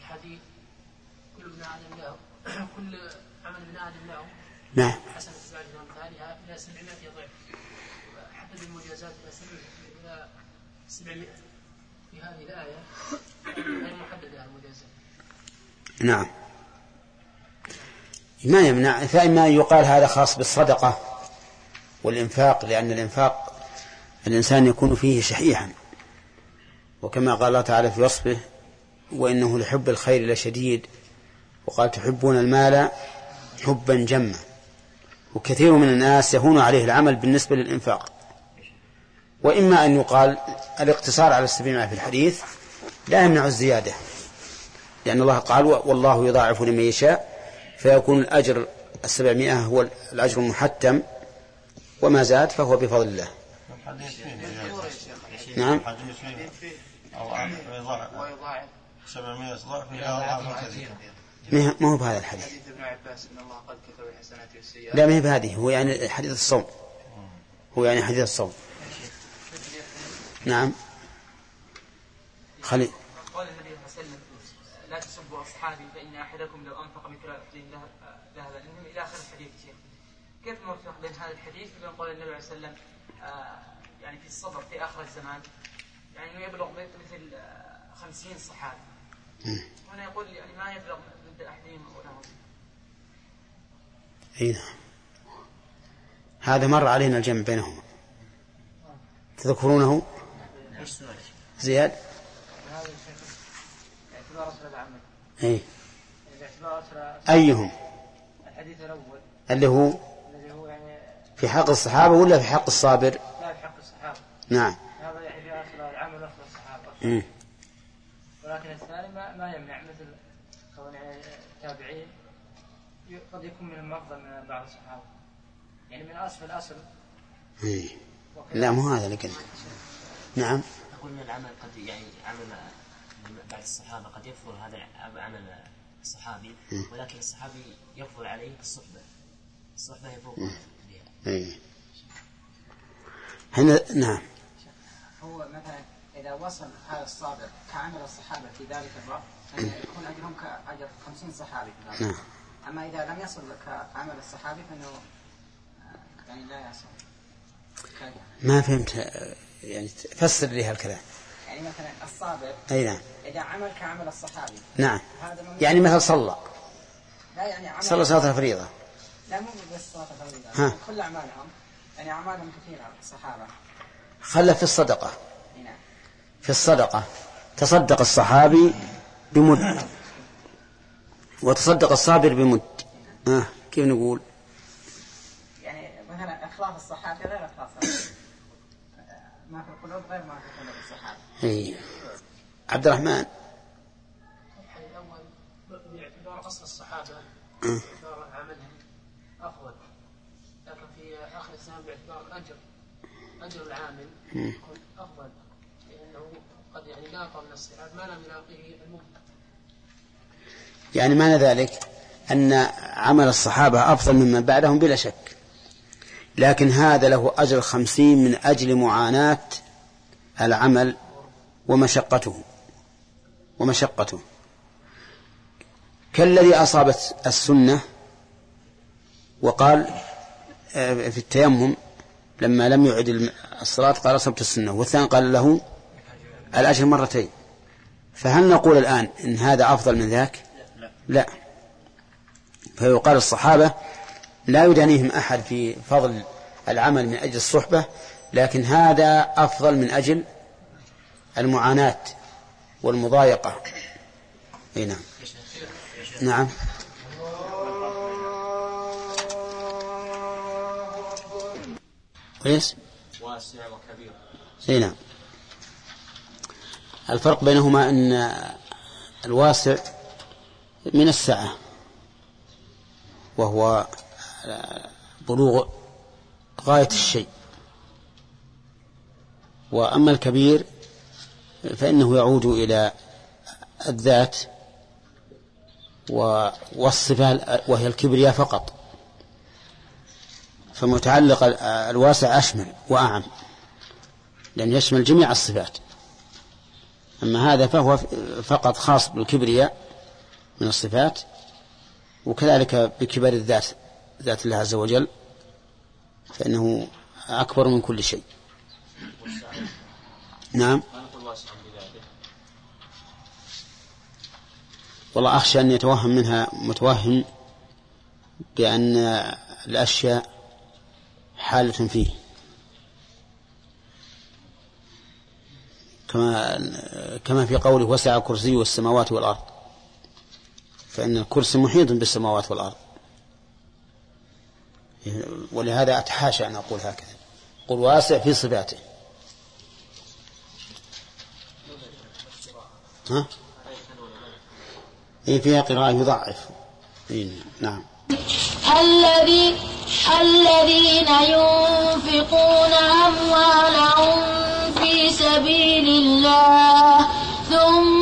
الحديث كل ابن آدم له كل عمل ابن آدم له نعم حسنة بعد امثالها إلى 700 ضعف حدد المجازات إلى 700 إلى 700 في هذه الايه غير محدده المجازات نعم. ما يمنع فإما أن يقال هذا خاص بالصدقة والإنفاق لأن الإنفاق الإنسان يكون فيه شحيحا. وكما قال الله تعالى في وصفه وإنه لحب الخير لشديد وقال تحبون المال حبا جما. وكثير من الناس يهون عليه العمل بالنسبة للإنفاق. وإما أن يقال الاقتصار على السبيل في الحديث لا يمنع الزيادة لأن الله قال والله يضاعف لمن يشاء فيكون الأجر السبعمائة هو الأجر المحتم وما زاد فهو بفضل الله. نعم. الحديث فيه أو يضاعف. 700 ضعف إلى أضعاف كثيرة ما هو- بهذا الحديث؟ عباس إن الله قد كتب الحسنات والسيئات لا ما هي بهذه. هو يعني حديث الصوم. هو يعني حديث الصوم. نعم. خلي قال النبي صلى الله عليه وسلم لا تسبوا أصحابي فإن أحدكم لو أنفق مثل احدهم ذهب- ذهبا انهم إلى آخر الحديث. شيخ كيف نوفق بين هذا الحديث وبين قول النبي عليه الصلاه والسلام آه، يعني في الصبر في آخر الزمان؟ يعني إنه يبلغ مثل آه، خمسين صحابي. هنا يقول يعني ما يبلغ ضد أحدهم ولا نعم هذا مر علينا الجمع بينهما. تذكرونه؟ زياد؟ أسرى أيهم؟ الحديث الأول اللي هو؟ في حق الصحابة ولا في حق الصابر؟ لا في حق الصحابة نعم. هذا يعني في أسرى العمل وأسرى الصحابة. مم. ولكن الثاني ما, ما يمنع مثل كون يعني التابعين قد يكون من أفضل من بعض الصحابة. يعني من أصل الأصل. إيه. لا مو هذا اللي قلنا نعم. أقول من العمل قد يعني عمل بعض الصحابة قد يفضل هذا عمل الصحابي ولكن الصحابي يفضل عليه الصحبة الصحبة يفوق إيه. هنا نعم. هو مثلا إذا وصل هذا الصابر كعمل الصحابة في ذلك فإن يكون أجرهم كأجر 50 صحابي في ذلك نعم. أما إذا لم يصل كعمل الصحابي فإنه آه، يعني لا يصل. ما فهمت يعني فسر لي هالكلام. يعني مثلا الصابر أي نعم. إذا عمل كعمل الصحابي نعم. يعني مثل صلى. لا يعني عمل صلى صلاة الفريضة. لا مو بس صلاة الفريضة. ها. كل أعمالهم يعني أعمالهم كثيرة الصحابة. خلى في الصدقة. أي نعم. في الصدقة. تصدق الصحابي بمد وتصدق الصابر بمد. آه كيف نقول؟ يعني مثلا إخلاص الصحابة غير إخلاص ما في القلوب غير ما في قلوب الصحابة عبد الرحمن. باعتبار أصل الصحابة آه. باعتبار عملهم أفضل. لكن في آخر الزمان باعتبار الأجر أجر العامل يكون أفضل. لأنه قد يعني لاقى من الصحاب ما لم يلاقيه المؤمن يعني معنى ذلك أن عمل الصحابة أفضل ممن بعدهم بلا شك. لكن هذا له أجر خمسين من أجل معاناة العمل ومشقته ومشقته. كالذي أصابت السنة وقال آه، في التيمم لما لم يعد الصلاة قال أصبت السنة والثاني قال له الأجر مرتين. فهل نقول الآن إن هذا أفضل من ذاك؟ لا. فيقال الصحابة لا يدانيهم أحد في فضل العمل من أجل الصحبة لكن هذا أفضل من أجل المعاناة والمضايقة. أي نعم. نعم. كويس؟ واسع وكبير نعم. الفرق بينهما أن الواسع من السعة وهو بلوغ غاية الشيء. وأما الكبير فإنه يعود إلى الذات والصفة وهي الكبرياء فقط. فمتعلق ال- الواسع أشمل وأعم لأن يشمل جميع الصفات. أما هذا فهو فقط خاص بالكبرياء من الصفات وكذلك بكبر الذات ذات الله عز وجل فإنه أكبر من كل شيء. نعم. والله أخشى أن يتوهم منها متوهم بأن الأشياء حالة فيه. كما كما في قوله وسع كرسيه السماوات والأرض. فإن الكرسي محيط بالسماوات والأرض. ولهذا أتحاشى أن أقول هكذا. قل واسع في صفاته. ها؟ إيه فيها قراءة يضعف. إيه نعم. الذي الذين ينفقون أموالهم في سبيل الله ثم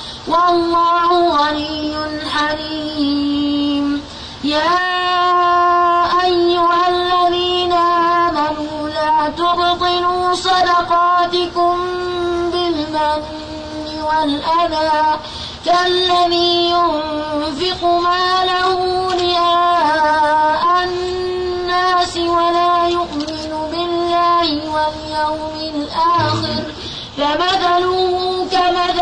والله غني حليم. يا أيها الذين آمنوا لا تبطلوا صدقاتكم بالمن والأذى. كالذي ينفق ماله رئاء الناس ولا يؤمن بالله واليوم الآخر. فمثله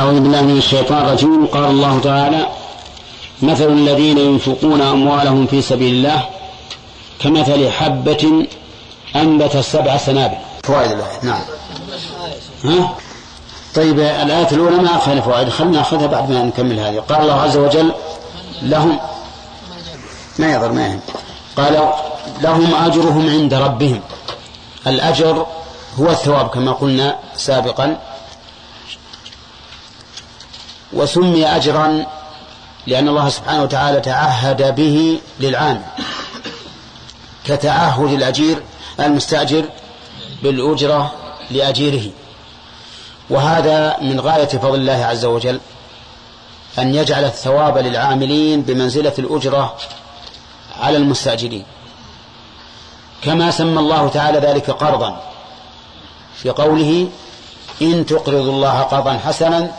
أعوذ بالله من الشيطان الرجيم. قال الله تعالى مثل الذين ينفقون أموالهم في سبيل الله كمثل حبة أنبت سبع سنابل. فوائد الآية نعم. ها؟ طيب الآية الأولى ما أخذنا فوائد؟ خلنا نأخذها بعد ما نكمل هذه. قال الله عز وجل لهم ما يضر ما يهم. قال لهم أجرهم عند ربهم. الأجر هو الثواب كما قلنا سابقا. وسمي أجرا لأن الله سبحانه وتعالى تعهد به للعام كتعهد الأجير المستأجر بالأجرة لأجيره. وهذا من غاية فضل الله عز وجل أن يجعل الثواب للعاملين بمنزلة الأجرة على المستأجرين. كما سمى الله تعالى ذلك قرضا في قوله إن تقرضوا الله قرضا حسنا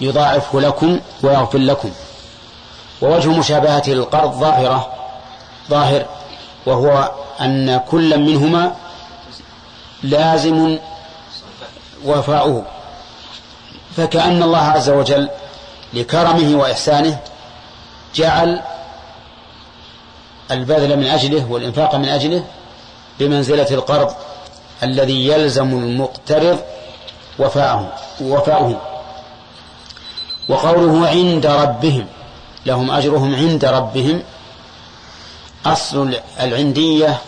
يضاعفه لكم ويغفر لكم. ووجه مشابهته للقرض ظاهرة ظاهر وهو أن كل منهما لازم وفاؤه. فكأن الله عز وجل لكرمه وإحسانه جعل البذل من أجله والإنفاق من أجله بمنزلة القرض الذي يلزم المقترض وفاءه وفاؤه. وقوله عند ربهم لهم أجرهم عند ربهم. أصل العندية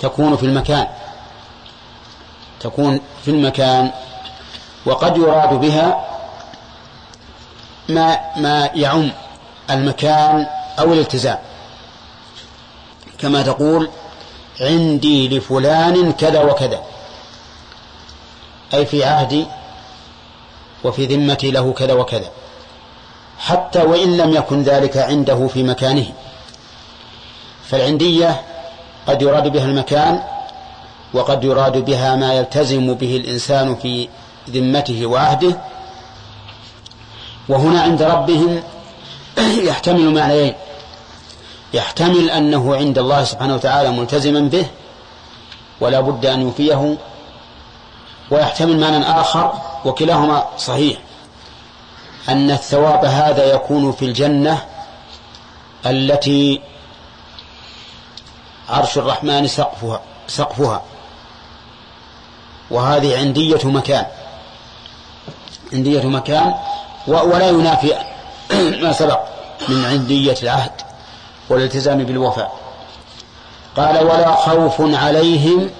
تكون في المكان تكون في المكان وقد يراد بها ما ما يعم المكان أو الالتزام. كما تقول عندي لفلان كذا وكذا. أي في عهدي وفي ذمتي له كذا وكذا. حتى وإن لم يكن ذلك عنده في مكانه. فالعندية قد يراد بها المكان وقد يراد بها ما يلتزم به الإنسان في ذمته وعهده. وهنا عند ربهم يحتمل معنيين. يحتمل أنه عند الله سبحانه وتعالى ملتزما به ولا بد أن يوفيه ويحتمل معنى آخر وكلاهما صحيح أن الثواب هذا يكون في الجنة التي عرش الرحمن سقفها سقفها. وهذه عندية مكان. عندية مكان ولا ينافي ما سبق من عندية العهد والالتزام بالوفاء. قال ولا خوف عليهم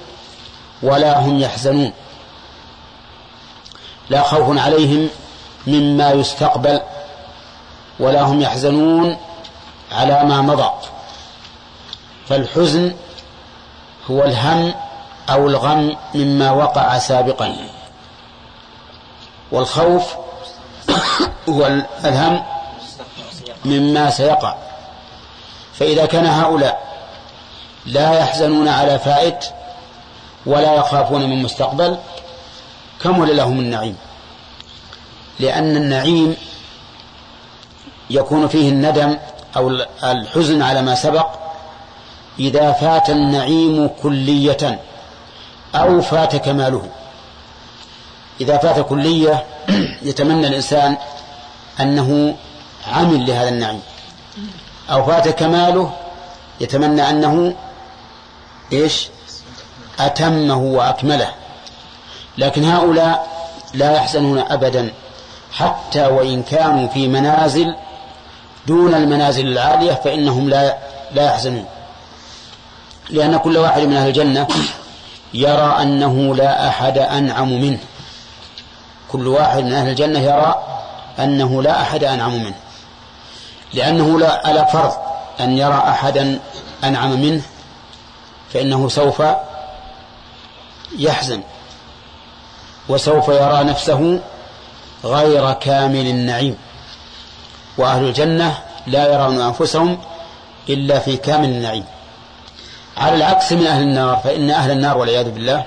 ولا هم يحزنون. لا خوف عليهم مما يستقبل ولا هم يحزنون على ما مضى. فالحزن هو الهم أو الغم مما وقع سابقا. والخوف هو الهم مما سيقع. فإذا كان هؤلاء لا يحزنون على فائت ولا يخافون من مستقبل كمل لهم النعيم؟ لأن النعيم يكون فيه الندم أو الحزن على ما سبق إذا فات النعيم كلية أو فات كماله. إذا فات كلية يتمنى الإنسان أنه عمل لهذا النعيم. أو فات كماله يتمنى أنه إيش؟ أتمه وأكمله. لكن هؤلاء لا يحزنون أبدا حتى وإن كانوا في منازل دون المنازل العالية فإنهم لا لا يحزنون. لأن كل واحد من أهل الجنة يرى أنه لا أحد أنعم منه. كل واحد من أهل الجنة يرى أنه لا أحد أنعم منه. لأنه لا على فرض أن يرى أحدا أنعم منه فإنه سوف يحزن. وسوف يرى نفسه غير كامل النعيم. وأهل الجنة لا يرون أنفسهم إلا في كامل النعيم. على العكس من أهل النار فإن أهل النار والعياذ بالله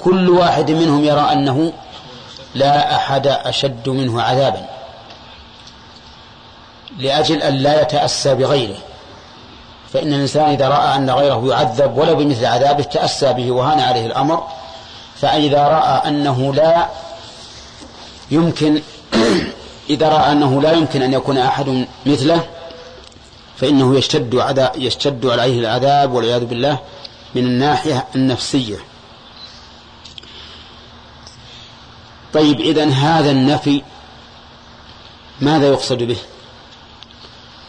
كل واحد منهم يرى أنه لا أحد أشد منه عذابا لأجل أن لا يتأسى بغيره. فإن الإنسان إذا رأى أن غيره يعذب ولو بمثل عذابه تأسى به وهان عليه الأمر فإذا رأى أنه لا يمكن إذا رأى أنه لا يمكن أن يكون أحد مثله فإنه يشتد عذاب يشتد عليه العذاب والعياذ بالله من الناحية النفسية. طيب إذن هذا النفي ماذا يقصد به؟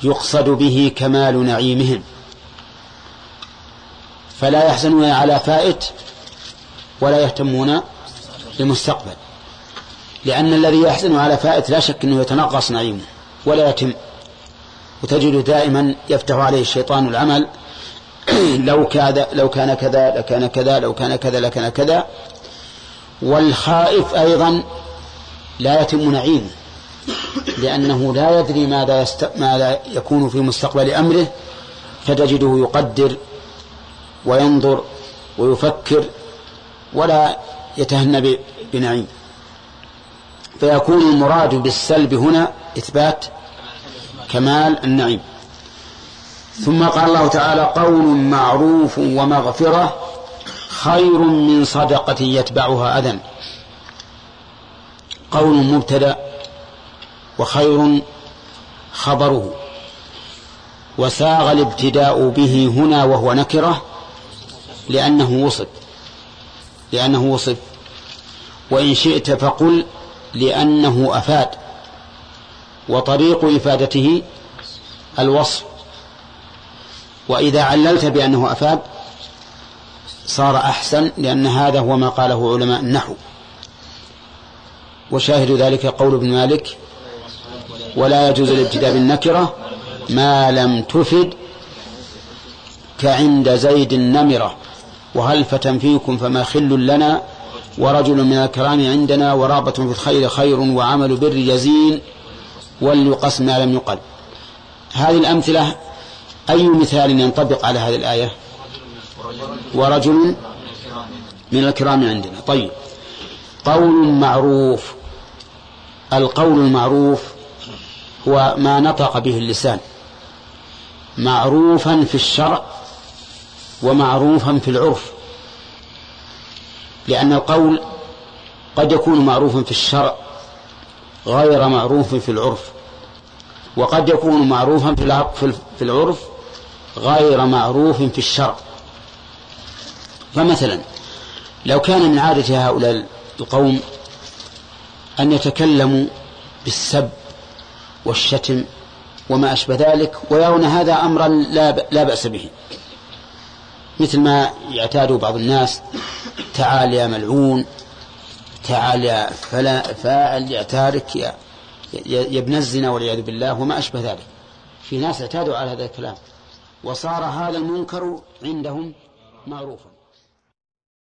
يقصد به كمال نعيمهم. فلا يحزنون على فائت ولا يهتمون بالمستقبل لأن الذي يحزن على فائت لا شك أنه يتنقص نعيمه ولا يتم. وتجد دائما يفتح عليه الشيطان العمل. لو كان لو كان كذا لكان كذا لو كان كذا لكان كذا. والخائف أيضا لا يتم نعيمه لأنه لا يدري ماذا, يست... ماذا يكون في مستقبل أمره. فتجده يقدر وينظر ويفكر ولا يتهنى بنعيم. فيكون المراد بالسلب هنا إثبات كمال النعيم. ثم قال الله تعالى قول معروف ومغفرة خير من صدقة يتبعها أذى. قول مبتدأ وخير خبره. وساغ الابتداء به هنا وهو نكرة لأنه وصف. لأنه وصف. وإن شئت فقل لأنه أفاد. وطريق إفادته الوصف. وإذا عللت بأنه أفاد صار أحسن لأن هذا هو ما قاله علماء النحو. وشاهد ذلك قول ابن مالك ولا يجوز الابتداء بالنكرة ما لم تفد كعند زيد النمرة. وهل فتن فيكم فما خل لنا ورجل من الكرام عندنا ورابة في الخير خير وعمل بر يزين وليقص ما لم يقل هذه الأمثلة أي مثال ينطبق على هذه الآية؟ ورجل من الكرام عندنا. طيب. قول معروف. القول المعروف هو ما نطق به اللسان. معروفا في الشرع ومعروفا في العرف لأن القول قد يكون معروفا في الشرع غير معروف في العرف وقد يكون معروفا في العرف غير معروف في الشرع. فمثلا لو كان من عادة هؤلاء القوم أن يتكلموا بالسب والشتم وما أشبه ذلك ويرون هذا أمرا لا بأس به. مثل ما يعتاد بعض الناس تعال يا ملعون تعال يا فلا فاعل يا تارك يا يا ابن الزنا والعياذ بالله وما أشبه ذلك. في ناس اعتادوا على هذا الكلام. وصار هذا المنكر عندهم معروفا.